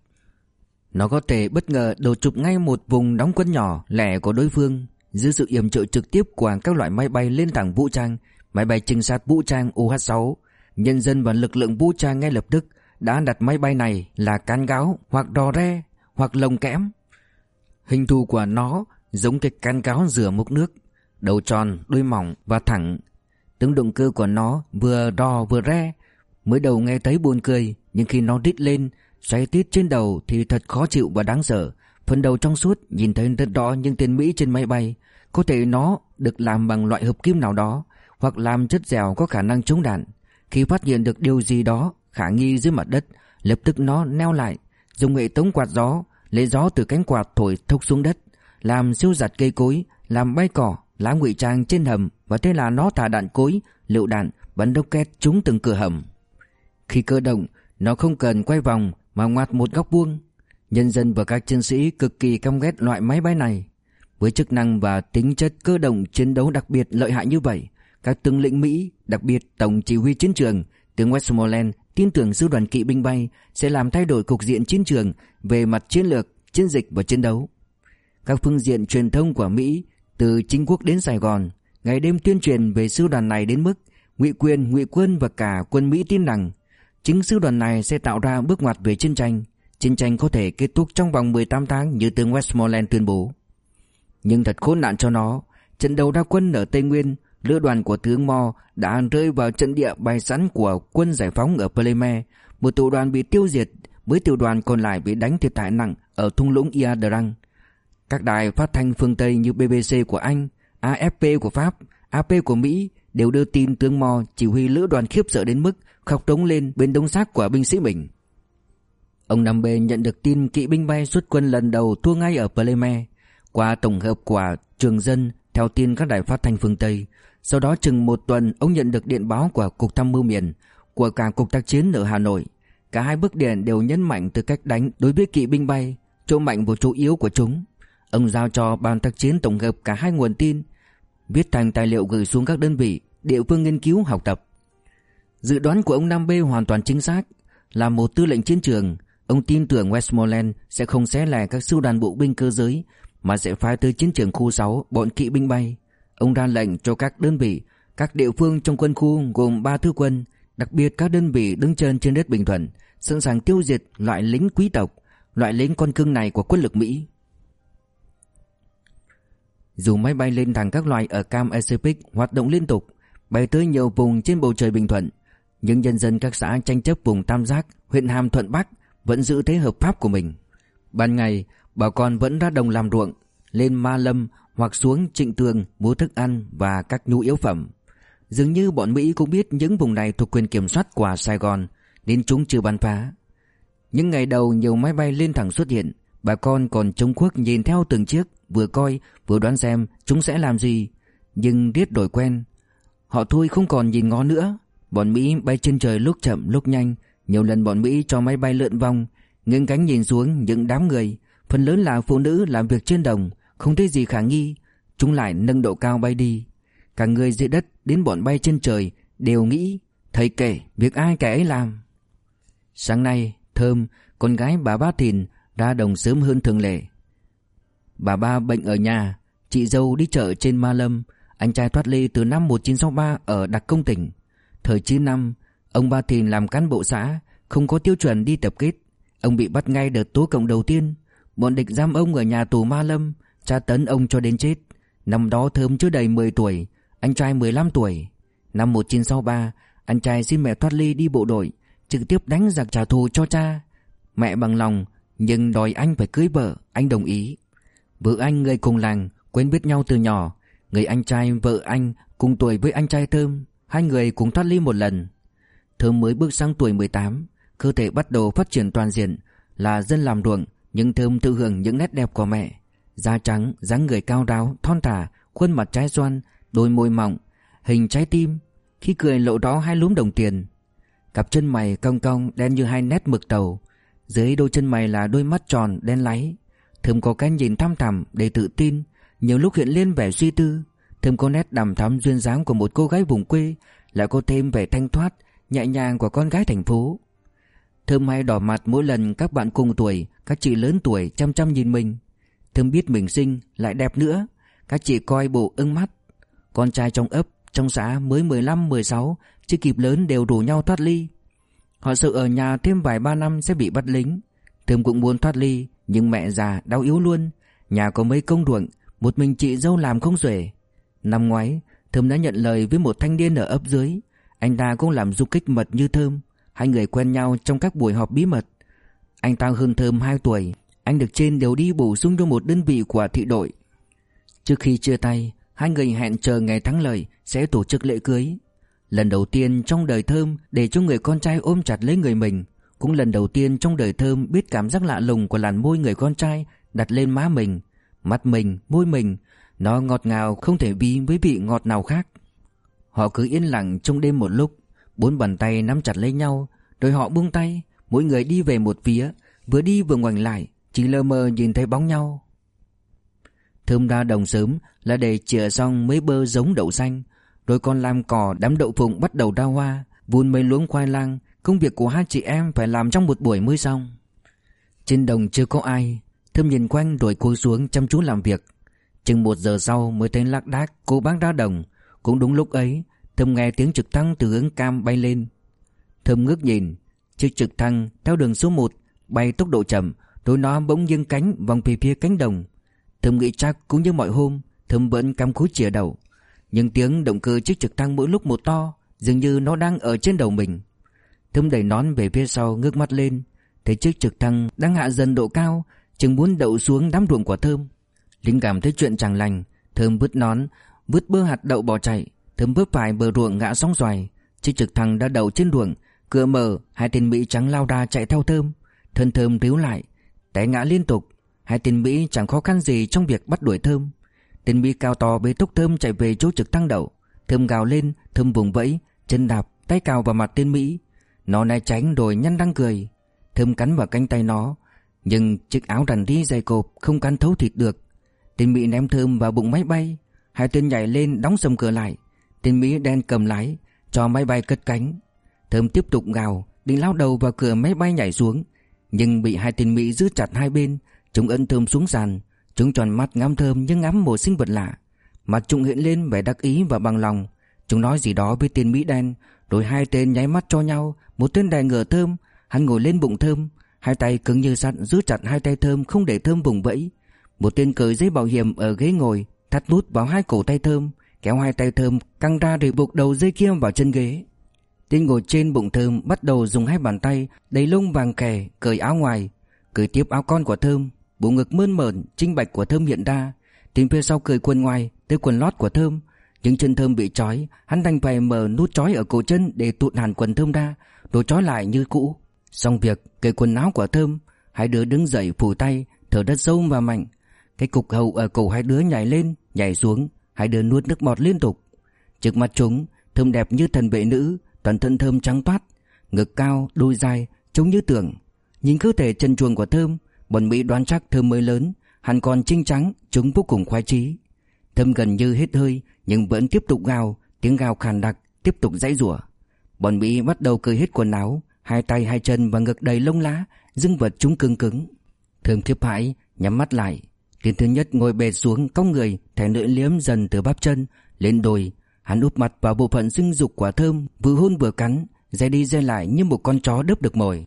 Nó có thể bất ngờ đổ chụp ngay một vùng đóng quân nhỏ lẻ của đối phương dưới sự yểm trợ trực tiếp của các loại máy bay lên thẳng vũ trang, máy bay trinh sát vũ trang UH-6. Nhân dân và lực lượng vũ trang ngay lập tức đã đặt máy bay này là cán gáo hoặc đò re hoặc lồng kẽm Hình thù của nó giống cái can cáo rửa múc nước, đầu tròn, đuôi mỏng và thẳng. Tiếng động cơ của nó vừa đo vừa re, mới đầu nghe thấy buồn cười, nhưng khi nó đít lên, xoay tít trên đầu thì thật khó chịu và đáng sợ. Phần đầu trong suốt nhìn thấy rất rõ những tên Mỹ trên máy bay, có thể nó được làm bằng loại hợp kim nào đó, hoặc làm chất dẻo có khả năng chống đạn. Khi phát hiện được điều gì đó khả nghi dưới mặt đất, lập tức nó neo lại, dùng hệ thống quạt gió lấy gió từ cánh quạt thổi thốc xuống đất, làm siêu giặt cây cối, làm bay cỏ, lá ngụy trang trên hầm và thế là nó thả đạn cối, lựu đạn, bắn rocket trúng từng cửa hầm. Khi cơ động, nó không cần quay vòng mà ngoặt một góc vuông. Nhân dân và các chiến sĩ cực kỳ căm ghét loại máy bay này. Với chức năng và tính chất cơ động chiến đấu đặc biệt lợi hại như vậy, các tướng lĩnh Mỹ, đặc biệt Tổng chỉ huy chiến trường, tướng Westmoreland tin tưởng sư đoàn kỵ binh bay sẽ làm thay đổi cục diện chiến trường về mặt chiến lược, chiến dịch và chiến đấu. Các phương diện truyền thông của Mỹ Từ chính quốc đến Sài Gòn Ngày đêm tuyên truyền về sư đoàn này đến mức ngụy Quyền, ngụy Quân và cả quân Mỹ tin rằng Chính sư đoàn này sẽ tạo ra bước ngoặt về chiến tranh Chiến tranh có thể kết thúc trong vòng 18 tháng như tướng Westmoreland tuyên bố Nhưng thật khốn nạn cho nó Trận đầu đa quân ở Tây Nguyên Lữ đoàn của tướng Mo đã rơi vào trận địa bài sẵn của quân giải phóng ở Pleme. Một tiểu đoàn bị tiêu diệt, Với tiểu đoàn còn lại bị đánh thiệt hại nặng ở thung lũng Iadrang Các đài phát thanh phương Tây như BBC của Anh AFP của Pháp AP của Mỹ đều đưa tin tướng Mo chỉ huy lữ đoàn khiếp sợ đến mức khóc trống lên bên đống xác của binh sĩ mình. Ông Nam B nhận được tin kỵ binh bay xuất quân lần đầu thua ngay ở Pleme. qua tổng hợp của trường dân, theo tin các đài phát thanh phương Tây. Sau đó chừng một tuần ông nhận được điện báo của Cục Tham mưu miền, của cả Cục tác chiến ở Hà Nội. Cả hai bức điện đều nhấn mạnh từ cách đánh đối với kỵ binh bay, chỗ mạnh và chỗ yếu của chúng. Ông giao cho ban tác chiến tổng hợp cả hai nguồn tin, viết thành tài liệu gửi xuống các đơn vị, địa phương nghiên cứu học tập. Dự đoán của ông Nam B hoàn toàn chính xác. Là một tư lệnh chiến trường, ông tin tưởng Westmoreland sẽ không xé lẻ các sư đoàn bộ binh cơ giới mà sẽ phái tới chiến trường khu 6 bọn kỵ binh bay. Ông ra lệnh cho các đơn vị, các địa phương trong quân khu gồm 3 thứ quân, đặc biệt các đơn vị đứng chân trên đất Bình Thuận, sẵn sàng tiêu diệt loại lính quý tộc, loại lính con cưng này của quân lực Mỹ. Dù máy bay lên thẳng các loại ở Cam Pacific hoạt động liên tục, bay tới nhiều vùng trên bầu trời Bình Thuận, nhưng nhân dân các xã tranh chấp vùng Tam Giác, huyện Hàm Thuận Bắc vẫn giữ thế hợp pháp của mình. Ban ngày, bà con vẫn ra đồng làm ruộng, lên Ma Lâm hoặc xuống Trịnh Tường mua thức ăn và các nhu yếu phẩm. Dường như bọn Mỹ cũng biết những vùng này thuộc quyền kiểm soát của Sài Gòn nên chúng chưa bắn phá. Những ngày đầu nhiều máy bay lên thẳng xuất hiện, bà con còn trông quốc nhìn theo từng chiếc, vừa coi vừa đoán xem chúng sẽ làm gì. Nhưng riết đổi quen, họ thôi không còn nhìn ngó nữa. Bọn Mỹ bay trên trời lúc chậm lúc nhanh, nhiều lần bọn Mỹ cho máy bay lượn vòng, ngưng cánh nhìn xuống những đám người, phần lớn là phụ nữ làm việc trên đồng, không thấy gì khả nghi, chúng lại nâng độ cao bay đi. Cả người dưới đất đến bọn bay trên trời đều nghĩ, thầy kể, việc ai kẻ ấy làm. Sáng nay, Thơm, con gái bà Ba Thìn ra đồng sớm hơn thường lệ. Bà ba bệnh ở nhà, chị dâu đi chợ trên Ma Lâm, anh trai thoát ly từ năm 1963 ở Đặc Công tỉnh. Thời 9 năm, ông Ba Thìn làm cán bộ xã, không có tiêu chuẩn đi tập kết. Ông bị bắt ngay đợt tố cộng đầu tiên. Bọn địch giam ông ở nhà tù Ma Lâm, tra tấn ông cho đến chết. Năm đó Thơm chưa đầy 10 tuổi, anh trai 15 tuổi. Năm 1963, anh trai xin mẹ thoát ly đi bộ đội, trực tiếp đánh giặc trả thù cho cha. Mẹ bằng lòng, nhưng đòi anh phải cưới vợ, anh đồng ý. Vợ anh người cùng làng, quen biết nhau từ nhỏ. Người anh trai vợ anh cùng tuổi với anh trai Thơm, hai người cùng thoát ly một lần. Thơm mới bước sang tuổi 18, cơ thể bắt đầu phát triển toàn diện, là dân làm ruộng, nhưng Thơm tự hưởng những nét đẹp của mẹ. Da trắng, dáng người cao ráo, thon thả, khuôn mặt trái xoan, đôi môi mọng, hình trái tim. Khi cười lộ rõ hai lúm đồng tiền. Cặp chân mày cong cong đen như hai nét mực tàu. Dưới đôi chân mày là đôi mắt tròn đen láy. Thơm có cái nhìn thăm thẳm đầy tự tin, nhiều lúc hiện lên vẻ suy tư. Thơm có nét đằm thắm duyên dáng của một cô gái vùng quê, lại có thêm vẻ thanh thoát, nhẹ nhàng của con gái thành phố. Thơm hay đỏ mặt mỗi lần các bạn cùng tuổi, các chị lớn tuổi chăm chăm nhìn mình. Thơm biết mình xinh, lại đẹp nữa. Các chị coi bộ ưng mắt. Con trai trong ấp, trong xã mới 15-16, chưa kịp lớn đều rủ nhau thoát ly. Họ sợ ở nhà thêm vài ba năm sẽ bị bắt lính. Thơm cũng muốn thoát ly, nhưng mẹ già đau yếu luôn. Nhà có mấy công ruộng, một mình chị dâu làm không xuể. Năm ngoái, Thơm đã nhận lời với một thanh niên ở ấp dưới. Anh ta cũng làm du kích mật như Thơm. Hai người quen nhau trong các buổi họp bí mật. Anh ta hơn Thơm 2 tuổi. Anh được trên đều đi bổ sung cho một đơn vị của thị đội. Trước khi chia tay, hai người hẹn chờ ngày thắng lợi sẽ tổ chức lễ cưới. Lần đầu tiên trong đời Thơm để cho người con trai ôm chặt lấy người mình. Cũng lần đầu tiên trong đời Thơm biết cảm giác lạ lùng của làn môi người con trai đặt lên má mình. mắt mình, môi mình, nó ngọt ngào không thể ví với vị ngọt nào khác. Họ cứ yên lặng trong đêm một lúc, bốn bàn tay nắm chặt lấy nhau, rồi họ buông tay, mỗi người đi về một phía, vừa đi vừa ngoảnh lại, chỉ lơ mơ nhìn thấy bóng nhau. Thơm ra đồng sớm là để chữa xong mấy bơ giống đậu xanh, rồi còn làm cỏ đám đậu phụng bắt đầu ra hoa, vun mấy luống khoai lang, công việc của hai chị em phải làm trong một buổi mới xong. Trên đồng chưa có ai, Thơm nhìn quanh rồi cúi xuống chăm chú làm việc. Chừng một giờ sau mới thấy lác đác cô bác ra đồng Cũng đúng lúc ấy Thơm nghe tiếng trực thăng từ hướng cam bay lên Thơm ngước nhìn Chiếc trực thăng theo đường số 1 Bay tốc độ chậm rồi nó bỗng dưng cánh vòng về phía cánh đồng. Thơm nghĩ chắc cũng như mọi hôm Thơm vẫn cắm cúi chìa đầu. Nhưng tiếng động cơ chiếc trực thăng mỗi lúc một to, Dường như nó đang ở trên đầu mình. Thơm đẩy nón về phía sau, ngước mắt lên. Thấy chiếc trực thăng đang hạ dần độ cao, Chừng muốn đậu xuống đám ruộng của Thơm. Linh cảm thấy chuyện chẳng lành. Thơm vứt nón, Vứt bơ hạt đậu bỏ chạy. Thơm vứt phải bờ ruộng ngã sóng xoài. Chiếc trực thăng đã đậu trên ruộng, Cửa mở, Hai tên Mỹ trắng lao ra chạy theo Thơm. Thân Thơm ríu lại. Té ngã liên tục. Hai tên Mỹ chẳng khó khăn gì trong việc bắt đuổi Thơm. Tên Mỹ cao to bế thúc Thơm chạy về chỗ trực tăng đậu. Thơm gào lên, Thơm vùng vẫy, Chân đạp, Tay cào vào mặt tên Mỹ. Nó né tránh rồi nhăn răng cười. Thơm cắn vào cánh tay nó, Nhưng chiếc áo rằn đi dày cộp Không cắn thấu thịt được. Tên Mỹ ném Thơm vào bụng máy bay. Hai tên nhảy lên đóng sầm cửa lại. Tên Mỹ đen cầm lái, Cho máy bay cất cánh. Thơm tiếp tục gào, Định lao đầu vào cửa máy bay nhảy xuống. Nhưng bị hai tên Mỹ giữ chặt hai bên, Chúng ấn Thơm xuống sàn, Chúng tròn mắt ngắm Thơm nhưng ngắm một sinh vật lạ. Mặt chúng hiện lên vẻ đắc ý và bằng lòng. Chúng nói gì đó với tên Mỹ đen, Rồi hai tên nháy mắt cho nhau, Một tên đè ngửa Thơm, Hắn ngồi lên bụng Thơm, Hai tay cứng như sắt giữ chặt hai tay Thơm không để Thơm vùng vẫy. Một tên cởi giấy bảo hiểm ở ghế ngồi, Thắt nút vào hai cổ tay Thơm, Kéo hai tay Thơm căng ra để buộc đầu dây kia vào chân ghế. Tên ngồi trên bụng Thơm bắt đầu dùng hai bàn tay, Đầy lông vàng kè cởi áo ngoài. Cởi tiếp áo con của Thơm, Bộ ngực mơn mởn trinh bạch của Thơm hiện ra. Tìm phía sau cởi quần ngoài, Tới quần lót của Thơm. Những chân Thơm bị trói, Hắn đành phải mở nút trói ở cổ chân Để tụt hẳn quần Thơm ra, đồ trói lại như cũ. Xong việc, cởi quần áo của Thơm, Hai đứa đứng dậy phủ tay, Thở đất sâu và mạnh. Cái cục hậu ở cổ hai đứa nhảy lên, Nhảy xuống, Hai đứa nuốt nước bọt liên tục. Trước mặt chúng, Thơm đẹp như thần vệ nữ Toàn thân Thơm trắng toát Ngực cao, đôi dài, trông như tưởng. Nhìn cơ thể chân chuồng của Thơm Bọn Mỹ đoán chắc Thơm mới lớn Hắn còn trinh trắng, chúng vô cùng khoái trí Thơm gần như hết hơi Nhưng vẫn tiếp tục gào Tiếng gào khàn đặc, tiếp tục dãy rủa. Bọn Mỹ bắt đầu cởi hết quần áo Hai tay hai chân và ngực đầy lông lá Dương vật chúng cứng cứng. Thơm thiếp hãi, nhắm mắt lại. Tiền thứ nhất ngồi bệt xuống cong người Thẻ lưỡi liếm dần từ bắp chân Lên đồi Hắn úp mặt vào bộ phận sinh dục quả thơm, Vừa hôn vừa cắn, Dây đi dây lại như một con chó đớp được mồi.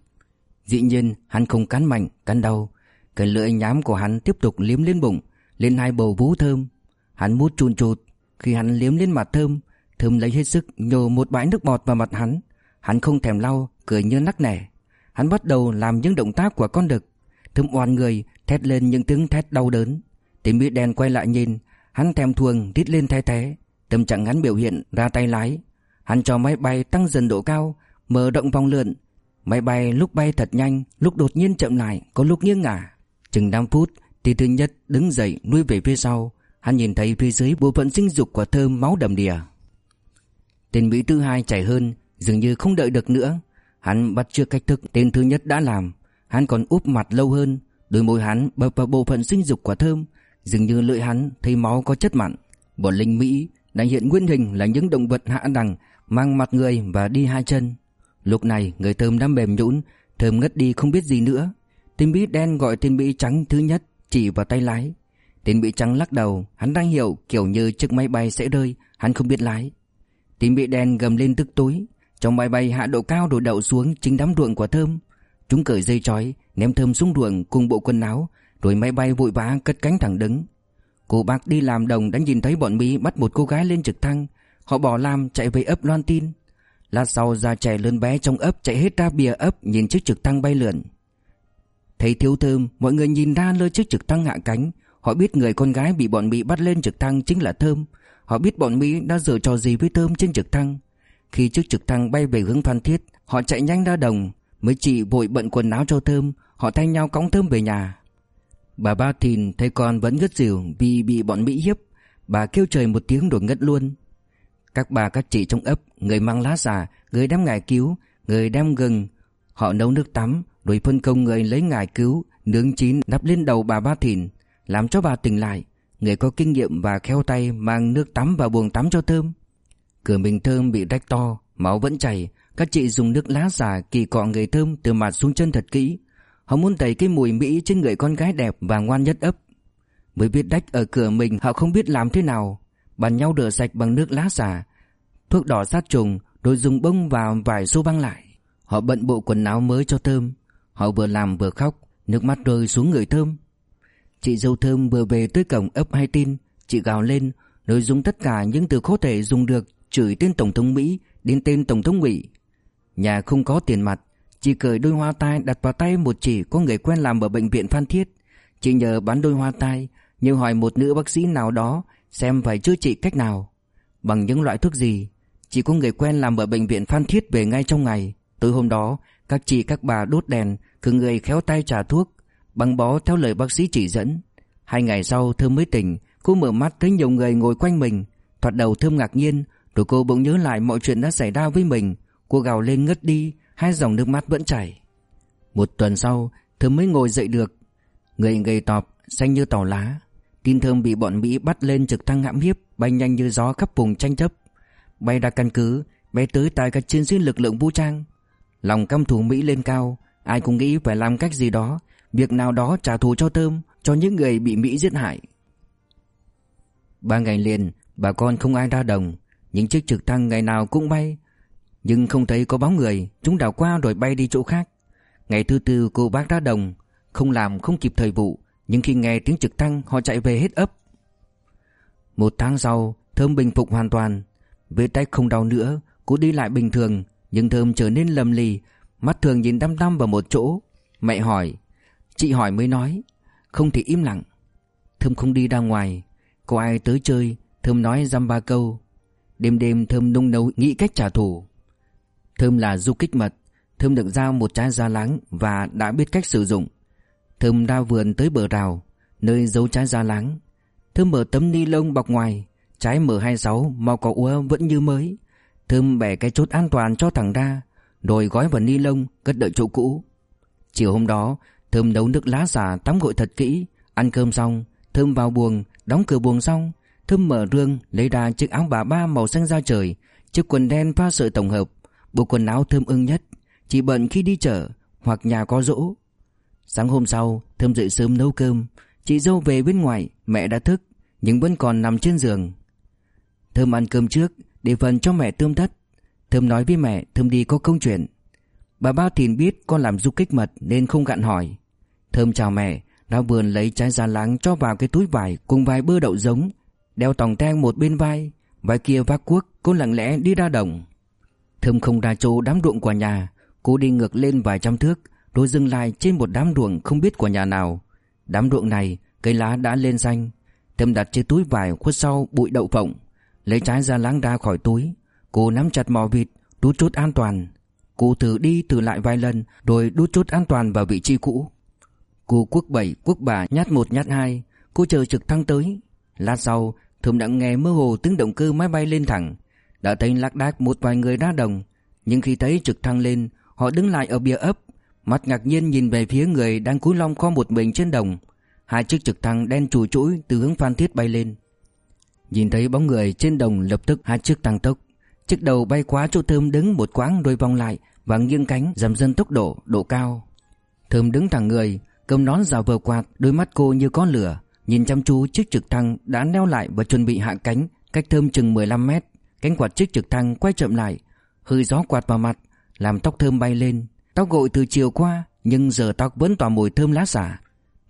Dĩ nhiên, hắn không cắn mạnh, Cắn đau. Cái lưỡi nhám của hắn tiếp tục liếm lên bụng, Lên hai bầu vú thơm. Hắn mút chun chụt. Khi hắn liếm lên mặt thơm Thơm lấy hết sức, nhổ một bãi nước bọt vào mặt hắn. Hắn không thèm lau, Cười như nắc nẻ. Hắn bắt đầu làm những động tác của con đực. Thơm oan người, Thét lên những tiếng thét đau đớn. Tiếng Mỹ đen quay lại nhìn, Hắn thèm thuồng rít lên thay thế Tâm trạng hắn biểu hiện, ra tay lái. Hắn cho máy bay tăng dần độ cao, Mở động vòng lượn. Máy bay lúc bay thật nhanh, Lúc đột nhiên chậm lại, Có lúc nghiêng ngả. Chừng 5 phút Thì thứ nhất đứng dậy nuôi về phía sau. Hắn nhìn thấy phía dưới bộ phận sinh dục của thơm máu đầm đìa. Tên Mỹ thứ hai chảy hơn, Dường như không đợi được nữa. Hắn bắt chưa cách thức tên thứ nhất đã làm. Hắn còn úp mặt lâu hơn, Đôi môi hắn bập vào bộ phận sinh dục của thơm. Dường như lưỡi hắn thấy máu có chất mặn. Bọn linh Mỹ đại hiện nguyên hình là những động vật hạ đẳng, Mang mặt người và đi hai chân. Lúc này, người thơm đã mềm nhũn, Thơm ngất đi không biết gì nữa. Tên Mỹ đen gọi tên Mỹ trắng thứ nhất, Chỉ vào tay lái. Tên Mỹ trắng lắc đầu, Hắn đang hiểu kiểu như chiếc máy bay sẽ rơi, Hắn không biết lái. Tên Mỹ đen gầm lên tức tối. Trong máy bay hạ độ cao đổ đậu xuống chính đám ruộng của thơm. Chúng cởi dây chói, Ném thơm xuống ruộng cùng bộ quần áo, Rồi máy bay vội vã cất cánh thẳng đứng. Cô bác đi làm đồng đã nhìn thấy bọn Mỹ bắt một cô gái lên trực thăng. Họ bỏ làm, chạy về ấp loan tin. Lát sau ra trẻ lớn bé trong ấp chạy hết ra bìa ấp nhìn chiếc trực thăng bay lượn. Thấy thiếu thơm, mọi người nhìn ra lơ chiếc trực thăng hạ cánh. Họ biết người con gái bị bọn Mỹ bắt lên trực thăng chính là Thơm. Họ biết bọn Mỹ đã giở trò gì với Thơm trên trực thăng. Khi chiếc trực thăng bay về hướng Phan Thiết, Họ chạy nhanh ra đồng. Mấy chị vội bận quần áo cho Thơm, Họ thay nhau cõng Thơm về nhà. Bà Ba Thìn thấy con vẫn ngất xỉu vì bị bọn Mỹ hiếp, Bà kêu trời một tiếng rồi ngất luôn. Các bà, các chị trong ấp, Người mang lá xà, Người đem ngải cứu, Người đem gừng, Họ nấu nước tắm, Rồi phân công người lấy ngải cứu, Nướng chín đắp lên đầu bà Ba Thìn, Làm cho bà tỉnh lại. Người có kinh nghiệm và khéo tay Mang nước tắm vào buồng tắm cho Thơm. Cửa mình Thơm bị rách to, Máu vẫn chảy. Các chị dùng nước lá xà kỳ cọ người Thơm Từ mặt xuống chân thật kỹ. Họ muốn tẩy cái mùi Mỹ trên người con gái đẹp và ngoan nhất ấp. Với viết đách ở cửa mình, họ không biết làm thế nào. Bàn nhau rửa sạch bằng nước lá xả, Thuốc đỏ sát trùng, Rồi dùng bông vào vải xô băng lại. Họ bận bộ quần áo mới cho Thơm. Họ vừa làm vừa khóc, Nước mắt rơi xuống người Thơm. Chị dâu Thơm vừa về tới cổng ấp hai tin, Chị gào lên, Rồi dùng tất cả những từ có thể dùng được Chửi tên Tổng thống Mỹ Đến tên Tổng thống Mỹ Nhà không có tiền mặt Chị cởi đôi hoa tai đặt vào tay một chị có người quen làm ở bệnh viện Phan Thiết. Chị nhờ bán đôi hoa tai, Nhưng hỏi một nữ bác sĩ nào đó Xem phải chữa trị cách nào. Bằng những loại thuốc gì, Chị có người quen làm ở bệnh viện Phan Thiết về ngay trong ngày. Tối hôm đó, Các chị, các bà đốt đèn, cứ người khéo tay trả thuốc, Băng bó theo lời bác sĩ chỉ dẫn. Hai ngày sau Thơm mới tỉnh, Cô mở mắt thấy nhiều người ngồi quanh mình. Thoạt đầu Thơm ngạc nhiên, Rồi cô bỗng nhớ lại mọi chuyện đã xảy ra với mình. Cô gào lên ngất đi Hai dòng nước mắt vẫn chảy. Một tuần sau, Thơm mới ngồi dậy được. Người gầy tọp, Xanh như tàu lá. Tin Thơm bị bọn Mỹ bắt lên trực thăng hãm hiếp, Bay nhanh như gió khắp vùng tranh chấp. Bay ra căn cứ, Bay tới tại các chiến sĩ lực lượng vũ trang. Lòng căm thù Mỹ lên cao, Ai cũng nghĩ phải làm cách gì đó, Việc nào đó trả thù cho Thơm, Cho những người bị Mỹ giết hại. Ba ngày liền, Bà con không ai ra đồng, Những chiếc trực thăng ngày nào cũng bay. Nhưng không thấy có bóng người, Chúng đảo qua rồi bay đi chỗ khác. Ngày thứ tư, cô bác ra đồng. Không làm, không kịp thời vụ, Nhưng khi nghe tiếng trực thăng, họ chạy về hết ấp. Một tháng sau, Thơm bình phục hoàn toàn. Vết tay không đau nữa, Cô đi lại bình thường, Nhưng Thơm trở nên lầm lì. Mắt thường nhìn đăm đăm vào một chỗ. Mẹ hỏi, Chị hỏi mới nói, Không thì im lặng. Thơm không đi ra ngoài. Có ai tới chơi? Thơm nói dăm ba câu. Đêm đêm Thơm nung nấu nghĩ cách trả thù. Thơm là du kích mật, Thơm được giao một trái da láng Và đã biết cách sử dụng. Thơm ra vườn tới bờ rào, Nơi giấu trái da láng. Thơm mở tấm ni lông bọc ngoài, Trái M26 màu cỏ úa vẫn như mới. Thơm bẻ cái chốt an toàn cho thẳng ra Rồi gói vào ni lông, Cất đợi chỗ cũ. Chiều hôm đó, Thơm nấu nước lá xả tắm gội thật kỹ, Ăn cơm xong, Thơm vào buồng, Đóng cửa buồng xong, Thơm mở rương, Lấy ra chiếc áo bà ba màu xanh da trời, Chiếc quần đen pha sợi tổng hợp. Bộ quần áo Thơm ưng nhất. Chỉ bận khi đi chợ Hoặc nhà có dỗ Sáng hôm sau, Thơm dậy sớm nấu cơm. Chị dâu về bên ngoài, Mẹ đã thức, Nhưng vẫn còn nằm trên giường. Thơm ăn cơm trước, Để phần cho mẹ tươm tất. Thơm nói với mẹ, Thơm đi có công chuyện. Bà Ba Thìn biết con làm du kích mật Nên không gặn hỏi. Thơm chào mẹ Ra vườn lấy trái da láng cho vào cái túi vải Cùng vài bơ đậu giống, Đeo tòng tang một bên vai. Vai kia vác cuốc Cô lặng lẽ đi ra đồng. Thơm không ra chỗ đám ruộng của nhà Cô đi ngược lên vài trăm thước, Rồi dừng lại trên một đám ruộng không biết của nhà nào. Đám ruộng này, Cây lá đã lên xanh. Thơm đặt chiếc túi vải khuất sau bụi đậu phộng. Lấy trái ra láng ra khỏi túi. Cô nắm chặt mò vịt, Đút chốt an toàn. Cô thử đi thử lại vài lần, Rồi đút chốt an toàn vào vị trí cũ. Cô quốc bảy, quốc bà, nhát một, nhát hai. Cô chờ trực thăng tới. Lát sau, Thơm đã nghe mơ hồ tiếng động cơ máy bay lên thẳng. Đã thấy lác đác một vài người ra đồng Nhưng khi thấy trực thăng lên Họ đứng lại ở bia ấp Mắt ngạc nhiên nhìn về phía người đang cúi long kho một mình trên đồng. Hai chiếc trực thăng đen chùi chũi từ hướng Phan Thiết bay lên. Nhìn thấy bóng người trên đồng lập tức hai chiếc tăng tốc. Chiếc đầu bay quá chỗ Thơm đứng một quãng rồi vòng lại Và nghiêng cánh giảm dần tốc độ, độ cao. Thơm đứng thẳng người Cầm nón rào vờ quạt Đôi mắt cô như có lửa. Nhìn chăm chú chiếc trực thăng đã neo lại và chuẩn bị hạ cánh Cách Thơm chừng 15 mét. Cánh quạt chiếc trực thăng quay chậm lại Hơi gió quạt vào mặt, Làm tóc Thơm bay lên. Tóc gội từ chiều qua, Nhưng giờ tóc vẫn tỏa mùi thơm lá xả.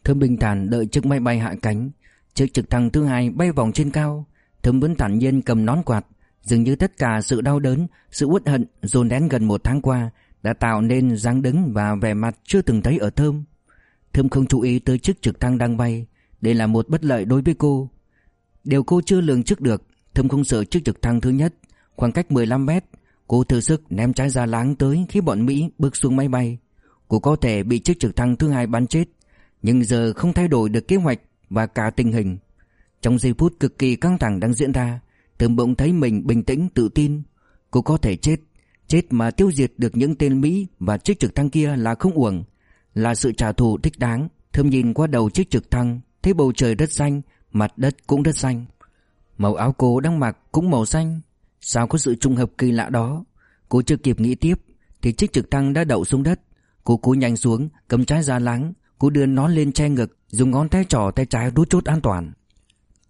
Thơm bình thản đợi chiếc máy bay hạ cánh. Chiếc trực thăng thứ hai bay vòng trên cao. Thơm vẫn thản nhiên cầm nón quạt. Dường như tất cả sự đau đớn, Sự uất hận, dồn nén gần một tháng qua Đã tạo nên dáng đứng và vẻ mặt chưa từng thấy ở Thơm. Thơm không chú ý tới chiếc trực thăng đang bay. Đây là một bất lợi đối với cô. Điều cô chưa lường trước được thâm không sợ chiếc trực thăng thứ nhất. Khoảng cách 15 mét, Cô thử sức ném trái ra láng tới khi bọn Mỹ bước xuống máy bay. Cô có thể bị chiếc trực thăng thứ hai bắn chết, Nhưng giờ không thay đổi được kế hoạch và cả tình hình. Trong giây phút cực kỳ căng thẳng đang diễn ra, Thơm bỗng thấy mình bình tĩnh, tự tin. Cô có thể chết Chết mà tiêu diệt được những tên Mỹ Và chiếc trực thăng kia là không uổng. Là sự trả thù thích đáng, Thơm nhìn qua đầu chiếc trực thăng, Thấy bầu trời rất xanh, Mặt đất cũng rất xanh. Màu áo cô đang mặc cũng màu xanh. Sao có sự trùng hợp kỳ lạ đó? Cô chưa kịp nghĩ tiếp, Thì chiếc trực thăng đã đậu xuống đất. Cô cúi nhanh xuống, cầm trái ra láng, Cô đưa nó lên che ngực, Dùng ngón tay trỏ tay trái đút chốt an toàn.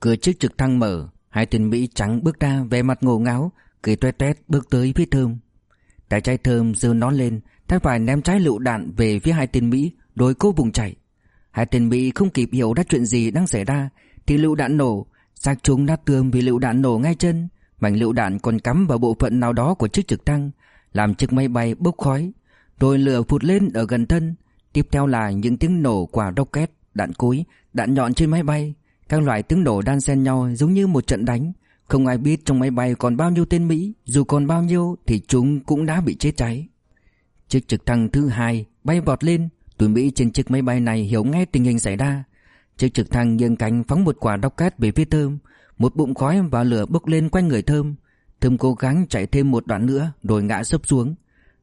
Cửa chiếc trực thăng mở, Hai tên Mỹ trắng bước ra vẻ mặt ngổ ngáo, Cười tuét tuét bước tới phía thơm. Tay trái thơm giơ nó lên, Tay phải ném trái lựu đạn về phía hai tên Mỹ, Rồi cô vùng chạy. Hai tên Mỹ không kịp hiểu đã chuyện gì đang xảy ra, Thì lựu đạn nổ xác chúng đã tường vì lựu đạn nổ ngay chân Mảnh lựu đạn còn cắm vào bộ phận nào đó của chiếc trực thăng Làm chiếc máy bay bốc khói Rồi lửa phụt lên ở gần thân. Tiếp theo là những tiếng nổ quả rocket, đạn cối, đạn nhọn trên máy bay. Các loại tiếng nổ đan xen nhau giống như một trận đánh. Không ai biết trong máy bay còn bao nhiêu tên Mỹ Dù còn bao nhiêu thì chúng cũng đã bị chết cháy. Chiếc trực thăng thứ hai bay vọt lên. Tụi Mỹ trên chiếc máy bay này hiểu ngay tình hình xảy ra. Chiếc trực thăng nghiêng cánh phóng một quả rocket về phía Thơm. Một bụng khói và lửa bốc lên quanh người Thơm. Thơm cố gắng chạy thêm một đoạn nữa, rồi ngã sấp xuống.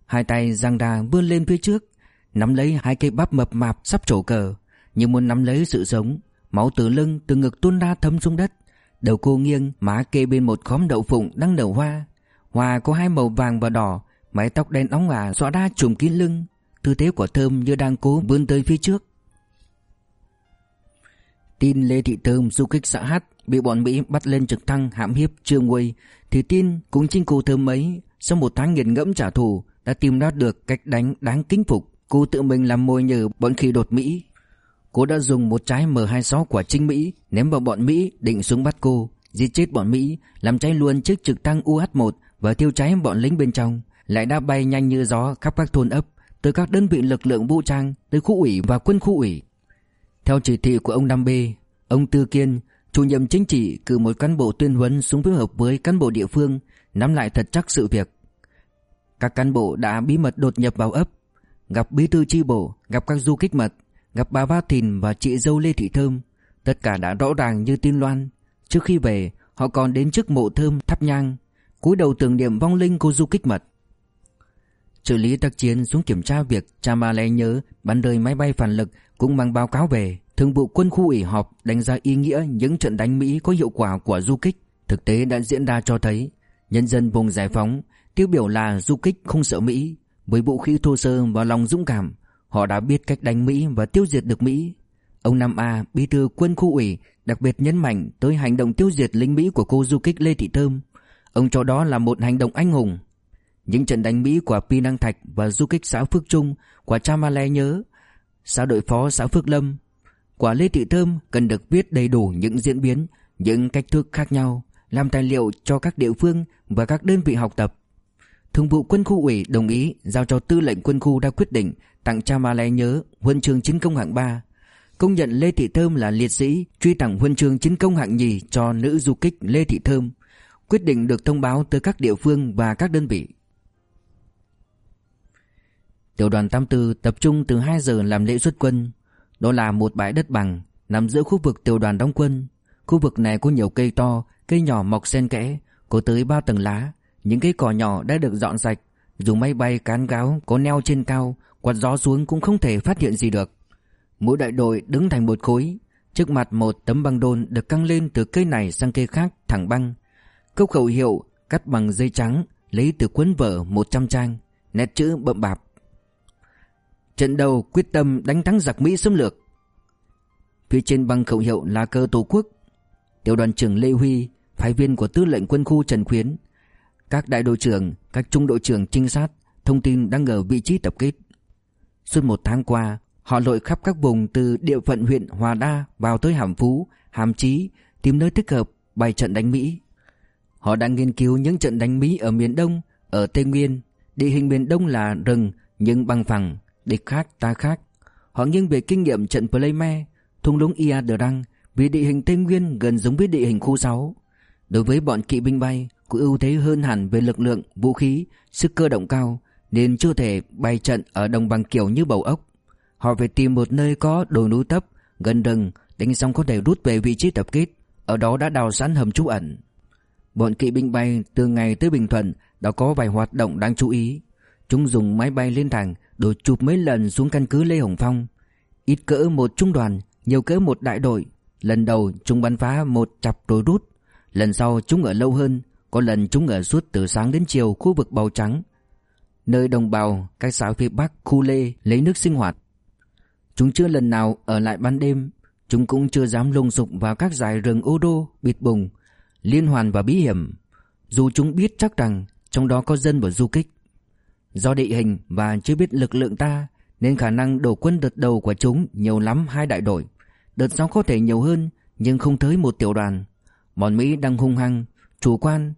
Hai tay giang đà vươn lên phía trước, Nắm lấy hai cây bắp mập mạp sắp trổ cờ. Như muốn nắm lấy sự sống, Máu từ lưng, từ ngực tuôn ra thấm xuống đất. Đầu cô nghiêng, má kê bên một khóm đậu phụng đang nở hoa. Hoa có hai màu vàng và đỏ, Mái tóc đen óng ả xõa ra trùm kín lưng. Tư thế của Thơm như đang cố vươn tới phía trước. Tin Lê Thị Thơm du kích xã Hát Bị bọn Mỹ bắt lên trực thăng hãm hiếp trương quây. Thì tin cũng chính cô Thơm ấy Sau một tháng nghiền ngẫm trả thù Đã tìm ra được cách đánh đáng kính phục. Cô tự mình làm mồi nhờ bọn khi đột Mỹ. Cô đã dùng một trái M26 của chính Mỹ Ném vào bọn Mỹ, định xuống bắt cô. Giết chết bọn Mỹ, Làm cháy luôn chiếc trực thăng UH-1 Và thiêu cháy bọn lính bên trong. Lại đã bay nhanh như gió khắp các thôn ấp, Từ các đơn vị lực lượng vũ trang Tới khu ủy và quân khu ủy. Theo chỉ thị của ông Nam B Ông Tư Kiên Chủ nhiệm chính trị cử một cán bộ tuyên huấn xuống phối hợp với cán bộ địa phương nắm lại thật chắc sự việc. Các cán bộ đã bí mật đột nhập vào ấp gặp bí thư chi bộ, gặp các du kích mật, gặp bà Ba Thìn và chị dâu Lê Thị Thơm. Tất cả đã rõ ràng như tin loan. Trước khi về, họ còn đến trước mộ Thơm thắp nhang, cúi đầu tưởng niệm vong linh cô du kích mật. Trợ lý tác chiến xuống kiểm tra việc cha Ma Lê nhớ bắn rơi máy bay phản lực cũng mang báo cáo về. Thường vụ quân khu ủy họp đánh giá ý nghĩa những trận đánh Mỹ có hiệu quả của du kích. Thực tế đã diễn ra cho thấy nhân dân vùng giải phóng tiêu biểu là du kích không sợ Mỹ, với vũ khí thô sơ và lòng dũng cảm, họ đã biết cách đánh Mỹ và tiêu diệt được Mỹ. Ông Nam A, bí thư quân khu ủy, đặc biệt nhấn mạnh tới hành động tiêu diệt lính Mỹ của cô du kích Lê Thị Thơm. Ông cho đó là một hành động anh hùng. Những trận đánh Mỹ của Pi Năng Thạch và du kích xã Phước Trung của Chamale nhớ, xã đội phó xã Phước Lâm, của Lê Thị Thơm cần được viết đầy đủ những diễn biến, những cách thức khác nhau, làm tài liệu cho các địa phương và các đơn vị học tập. Thường vụ quân khu ủy đồng ý giao cho tư lệnh quân khu ra quyết định tặng Chamale nhớ huân chương chiến công hạng 3, công nhận Lê Thị Thơm là liệt sĩ, truy tặng huân chương chiến công hạng nhì cho nữ du kích Lê Thị Thơm. Quyết định được thông báo tới các địa phương và các đơn vị. Tiểu đoàn 84 tập trung từ 2 giờ làm lễ xuất quân. Đó là một bãi đất bằng nằm giữa khu vực tiểu đoàn đóng quân. Khu vực này có nhiều cây to, cây nhỏ mọc xen kẽ, có tới 3 tầng lá, những cái cỏ nhỏ đã được dọn sạch. Dùng máy bay cán gáo có neo trên cao Quạt gió xuống cũng không thể phát hiện gì được. Mỗi đại đội đứng thành một khối. Trước mặt một tấm băng đôn được căng lên từ cây này sang cây khác thẳng băng. Câu khẩu hiệu cắt bằng dây trắng Lấy từ cuốn vở 100 trang Nét chữ bậm bạp. Trận đầu quyết tâm đánh thắng giặc Mỹ xâm lược Phía trên băng khẩu hiệu là cơ tổ quốc Tiểu đoàn trưởng Lê Huy Phái viên của tư lệnh quân khu Trần Khuyến các đại đội trưởng, các trung đội trưởng trinh sát, thông tin đang ở vị trí tập kết. Suốt một tháng qua, họ lội khắp các vùng từ địa phận huyện Hòa Đa vào tới Hàm Phú, Hàm Chí, tìm nơi thích hợp bài trận đánh Mỹ. Họ đang nghiên cứu những trận đánh Mỹ ở miền Đông, ở Tây Nguyên. Địa hình miền Đông là rừng nhưng bằng phẳng, địch khác ta khác. Họ nghiêng về kinh nghiệm trận Playme, thung lũng Ia Drang vì địa hình Tây Nguyên gần giống với địa hình khu 6. Đối với bọn kỵ binh bay, có ưu thế hơn hẳn về lực lượng, vũ khí, sức cơ động cao nên chưa thể bay trận ở đồng bằng kiểu như bầu ốc. Họ phải tìm một nơi có đồi núi thấp, gần rừng, đánh xong có thể rút về vị trí tập kết, ở đó đã đào sẵn hầm trú ẩn. Bọn kỵ binh bay từ ngày tới Bình Thuận đã có vài hoạt động đáng chú ý. Chúng dùng máy bay lên thẳng đổi chụp mấy lần xuống căn cứ Lê Hồng Phong. Ít cỡ một trung đoàn, nhiều cỡ một đại đội. Lần đầu chúng bắn phá một chặp rồi rút. Lần sau chúng ở lâu hơn, có lần chúng ở suốt từ sáng đến chiều khu vực bầu trắng Nơi đồng bào các xã phía bắc khu Lê lấy nước sinh hoạt Chúng chưa lần nào ở lại ban đêm Chúng cũng chưa dám lung sục vào các dải rừng ô đô, bịt bùng Liên hoàn và bí hiểm Dù chúng biết chắc rằng Trong đó có dân và du kích Do địa hình và chưa biết lực lượng ta Nên khả năng đổ quân đợt đầu của chúng Nhiều lắm hai đại đội. Đợt sau có thể nhiều hơn Nhưng không tới một tiểu đoàn. Bọn Mỹ đang hung hăng Chủ quan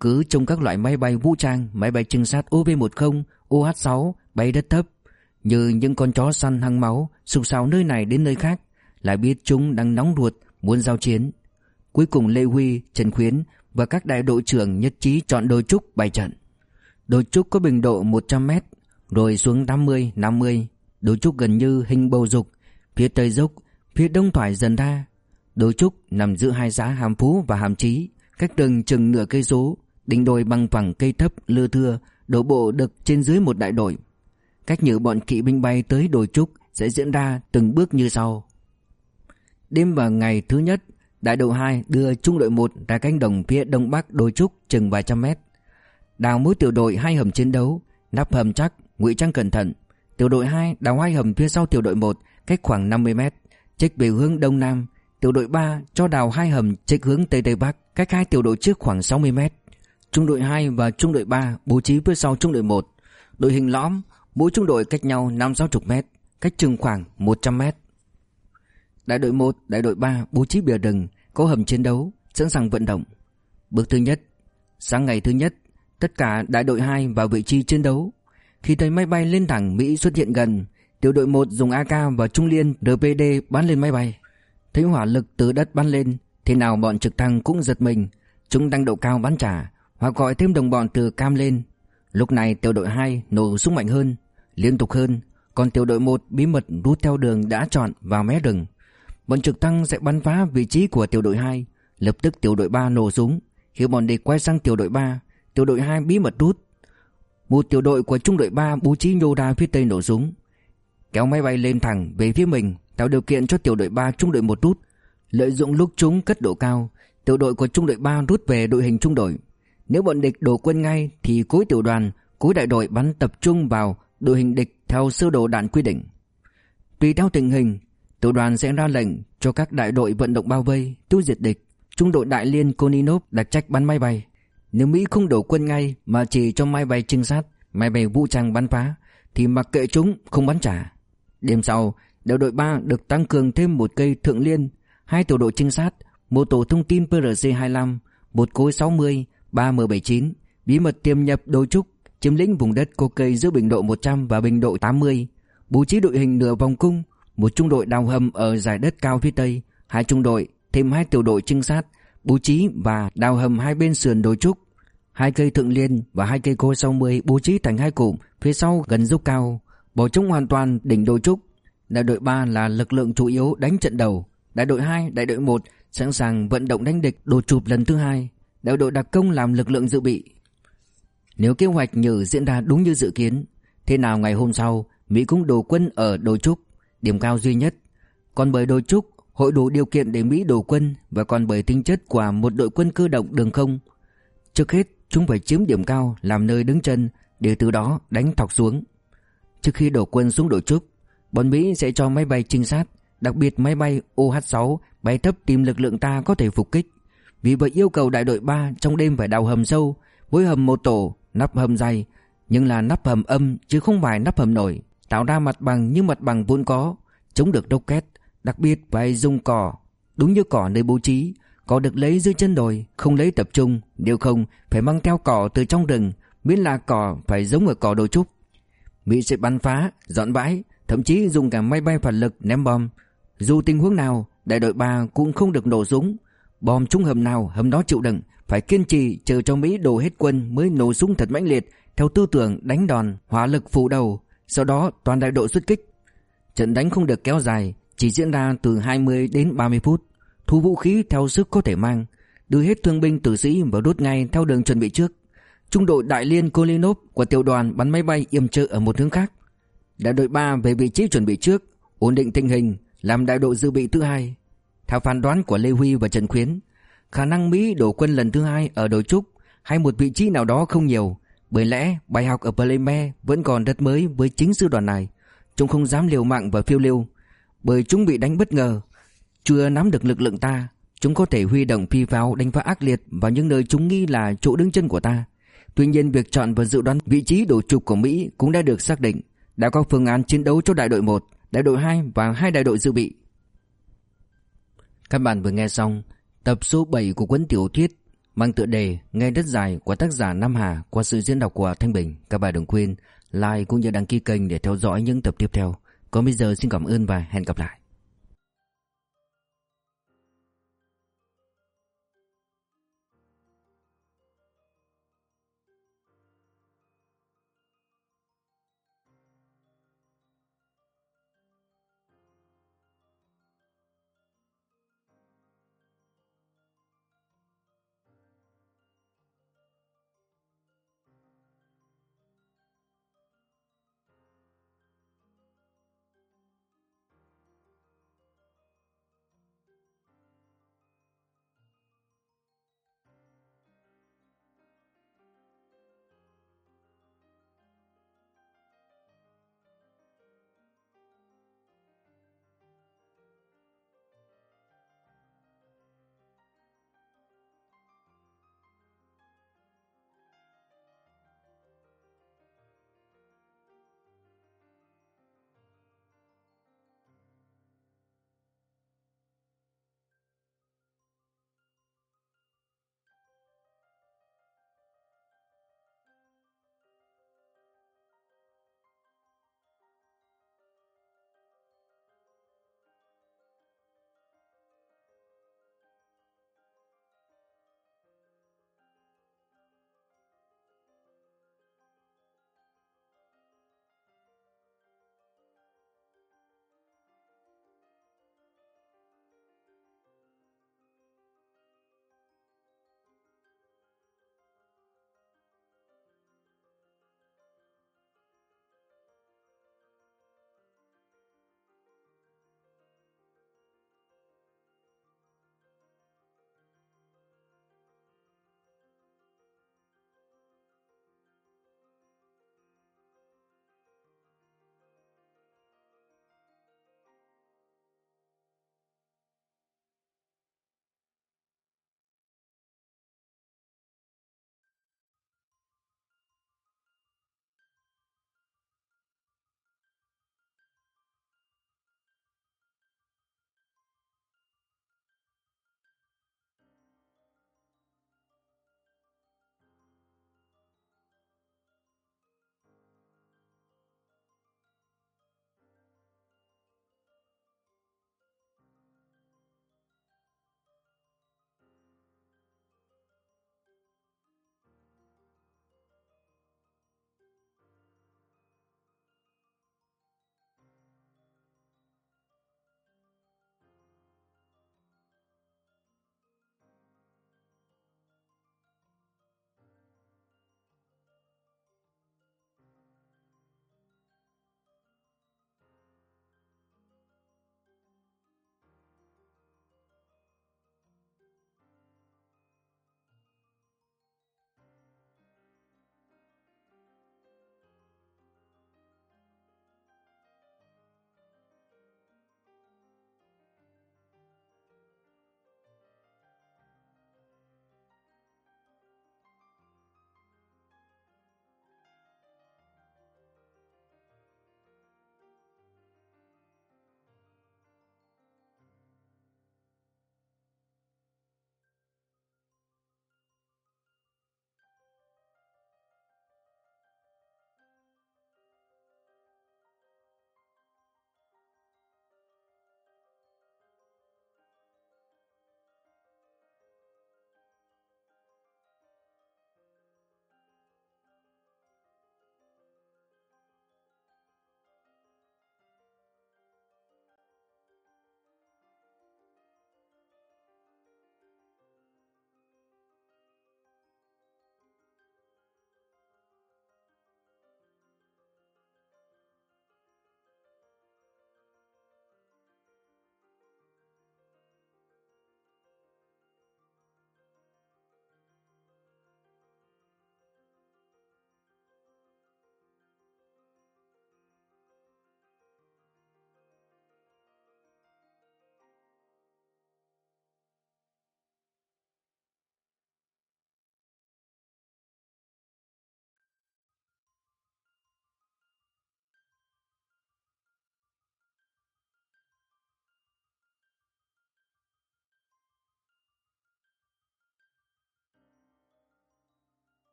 Cứ trông các loại máy bay vũ trang Máy bay trinh sát OV-10 OH-6 bay đất thấp. Như những con chó săn hăng máu Sục sào nơi này đến nơi khác Lại biết chúng đang nóng ruột Muốn giao chiến. Cuối cùng Lê Huy, Trần Khuyến Và các đại đội trưởng nhất trí chọn đôi trúc bày trận. Đồi trúc có bình độ 100m Rồi xuống 80, 50 Đồi trúc gần như hình bầu dục. Phía tây dốc, phía đông thoải dần ra. Đồi trúc nằm giữa hai xã Hàm Phú và Hàm Chí Cách đường chừng nửa cây số Đỉnh đồi bằng phẳng cây thấp lưa thưa Đổ bộ được trên dưới một đại đội. Cách nhử bọn kỵ binh bay tới đồi trúc Sẽ diễn ra từng bước như sau. Đêm và ngày thứ nhất Đại đội 2 đưa trung đội 1 ra cánh đồng phía đông bắc đồi trúc chừng vài trăm mét. Đào mỗi tiểu đội hai hầm chiến đấu, nắp hầm chắc, ngụy trang cẩn thận. Tiểu đội 2 đào hai hầm phía sau tiểu đội 1, cách khoảng 50 mét, trích về hướng đông nam. Tiểu đội 3 cho đào hai hầm trích hướng tây tây bắc, cách hai tiểu đội trước khoảng 60 mét. Trung đội 2 và trung đội 3 bố trí phía sau trung đội 1. Đội hình lõm, mỗi trung đội cách nhau 5-60 mét, cách chừng khoảng 100 mét. Đại đội 1, đại đội 3 bố trí bìa rừng, có hầm chiến đấu, sẵn sàng vận động. Bước thứ nhất, sáng ngày thứ nhất, Tất cả đại đội 2 vào vị trí chiến đấu. Khi thấy máy bay lên thẳng, Mỹ xuất hiện gần. Tiểu đội 1 dùng AK và Trung Liên RPD bắn lên máy bay. Thấy hỏa lực từ đất bắn lên, Thế nào bọn trực thăng cũng giật mình. Chúng đang độ cao bắn trả, Hoặc gọi thêm đồng bọn từ cam lên. Lúc này tiểu đội 2 nổ súng mạnh hơn, Liên tục hơn. Còn tiểu đội 1 bí mật rút theo đường đã chọn vào mé rừng. Bọn trực thăng sẽ bắn phá vị trí của tiểu đội 2 Lập tức tiểu đội 3 nổ súng. Khi bọn địch quay sang tiểu đội 3 Tiểu đội 2 bí mật rút Một tiểu đội của trung đội 3 bố trí nhô ra phía tây nổ súng Kéo máy bay lên thẳng về phía mình Tạo điều kiện cho tiểu đội 3 trung đội 1 rút Lợi dụng lúc chúng cất độ cao Tiểu đội của trung đội 3 rút về đội hình trung đội. Nếu bọn địch đổ quân ngay Thì cối tiểu đoàn, cối đại đội bắn tập trung vào đội hình địch Theo sơ đồ đạn quy định. Tùy theo tình hình Tiểu đoàn sẽ ra lệnh cho các đại đội vận động bao vây Tiêu diệt địch. Trung đội đại liên Koninov đặt trách bắn máy bay nếu Mỹ không đổ quân ngay mà chỉ cho máy bay trinh sát, máy bay vũ trang bắn phá thì mặc kệ chúng không bắn trả. Đêm sau, đại đội 3 được tăng cường thêm một cây thượng liên, hai tổ đội trinh sát, một tổ thông tin PRC-25, một cối 60, 3 M79, bí mật tiêm nhập đôi trúc, chiếm lĩnh vùng đất có cây giữa bình độ 100 và bình độ 80, bố trí đội hình nửa vòng cung, một trung đội đào hầm ở giải đất cao phía tây, hai trung đội, thêm hai tiểu đội trinh sát, bố trí và đào hầm hai bên sườn đồi trúc, Hai cây thượng liên và hai cây cối 60 bố trí thành hai cụm phía sau gần dốc cao, bỏ trống hoàn toàn đỉnh đồi trúc. Đại đội 3 là lực lượng chủ yếu đánh trận đầu, đại đội 2, đại đội 1 sẵn sàng vận động đánh địch đột chụp lần thứ hai, đại đội đặc công làm lực lượng dự bị. Nếu kế hoạch nhử diễn ra đúng như dự kiến, thế nào ngày hôm sau Mỹ cũng đổ quân ở đồi trúc, điểm cao duy nhất. Còn bởi đồi trúc, hội đủ điều kiện để Mỹ đổ quân và còn bởi tính chất của một đội quân cơ động đường không. Trước hết, Chúng phải chiếm điểm cao làm nơi đứng chân để từ đó đánh thọc xuống. Trước khi đổ quân xuống đội trúc, bọn Mỹ sẽ cho máy bay trinh sát, đặc biệt máy bay OH-6 bay thấp tìm lực lượng ta có thể phục kích. Vì vậy yêu cầu đại đội 3 trong đêm phải đào hầm sâu, với hầm một tổ, nắp hầm dày, nhưng là nắp hầm âm chứ không phải nắp hầm nổi, tạo ra mặt bằng như mặt bằng vốn có, chống được rocket, đặc biệt phải dùng cỏ, đúng như cỏ nơi bố trí, Cỏ được lấy dưới chân đồi Không lấy tập trung. Nếu không phải mang theo cỏ từ trong rừng Miễn là cỏ phải giống ở cỏ đồ trúc. Mỹ sẽ bắn phá, dọn bãi Thậm chí dùng cả máy bay phản lực ném bom. Dù tình huống nào Đại đội 3 cũng không được nổ súng. Bom trúng hầm nào hầm đó chịu đựng. Phải kiên trì chờ cho Mỹ đổ hết quân Mới nổ súng thật mãnh liệt Theo tư tưởng đánh đòn, hỏa lực phủ đầu. Sau đó toàn đại đội xuất kích. Trận đánh không được kéo dài Chỉ diễn ra từ 20 đến 30 phút thu vũ khí theo sức có thể mang, đưa hết thương binh tử sĩ và đốt ngay theo đường chuẩn bị trước. Trung đội Đại liên Kolinov của tiểu đoàn bắn máy bay yểm trợ ở một hướng khác. Đại đội 3 về vị trí chuẩn bị trước, ổn định tình hình, làm đại đội dự bị thứ hai. Theo phán đoán của Lê Huy và Trần Khuyến, khả năng Mỹ đổ quân lần thứ hai ở đồi trúc hay một vị trí nào đó không nhiều, bởi lẽ bài học ở Pleme vẫn còn rất mới với chính sư đoàn này. Chúng không dám liều mạng và phiêu lưu, Bởi chúng bị đánh bất ngờ chưa nắm được lực lượng ta, Chúng có thể huy động phi pháo đánh phá ác liệt Vào những nơi chúng nghi là chỗ đứng chân của ta Tuy nhiên, việc chọn và dự đoán vị trí đổ trục của Mỹ Cũng đã được xác định Đã có phương án chiến đấu cho đại đội 1 Đại đội 2 và hai đại đội dự bị Các bạn vừa nghe xong Tập số 7 của cuốn tiểu thuyết mang tựa đề Nghe đất dài của tác giả Nam Hà qua sự diễn đọc của Thanh Bình. Các bạn đừng quên like cũng như đăng ký kênh để theo dõi những tập tiếp theo. Còn bây giờ, xin cảm ơn và hẹn gặp lại.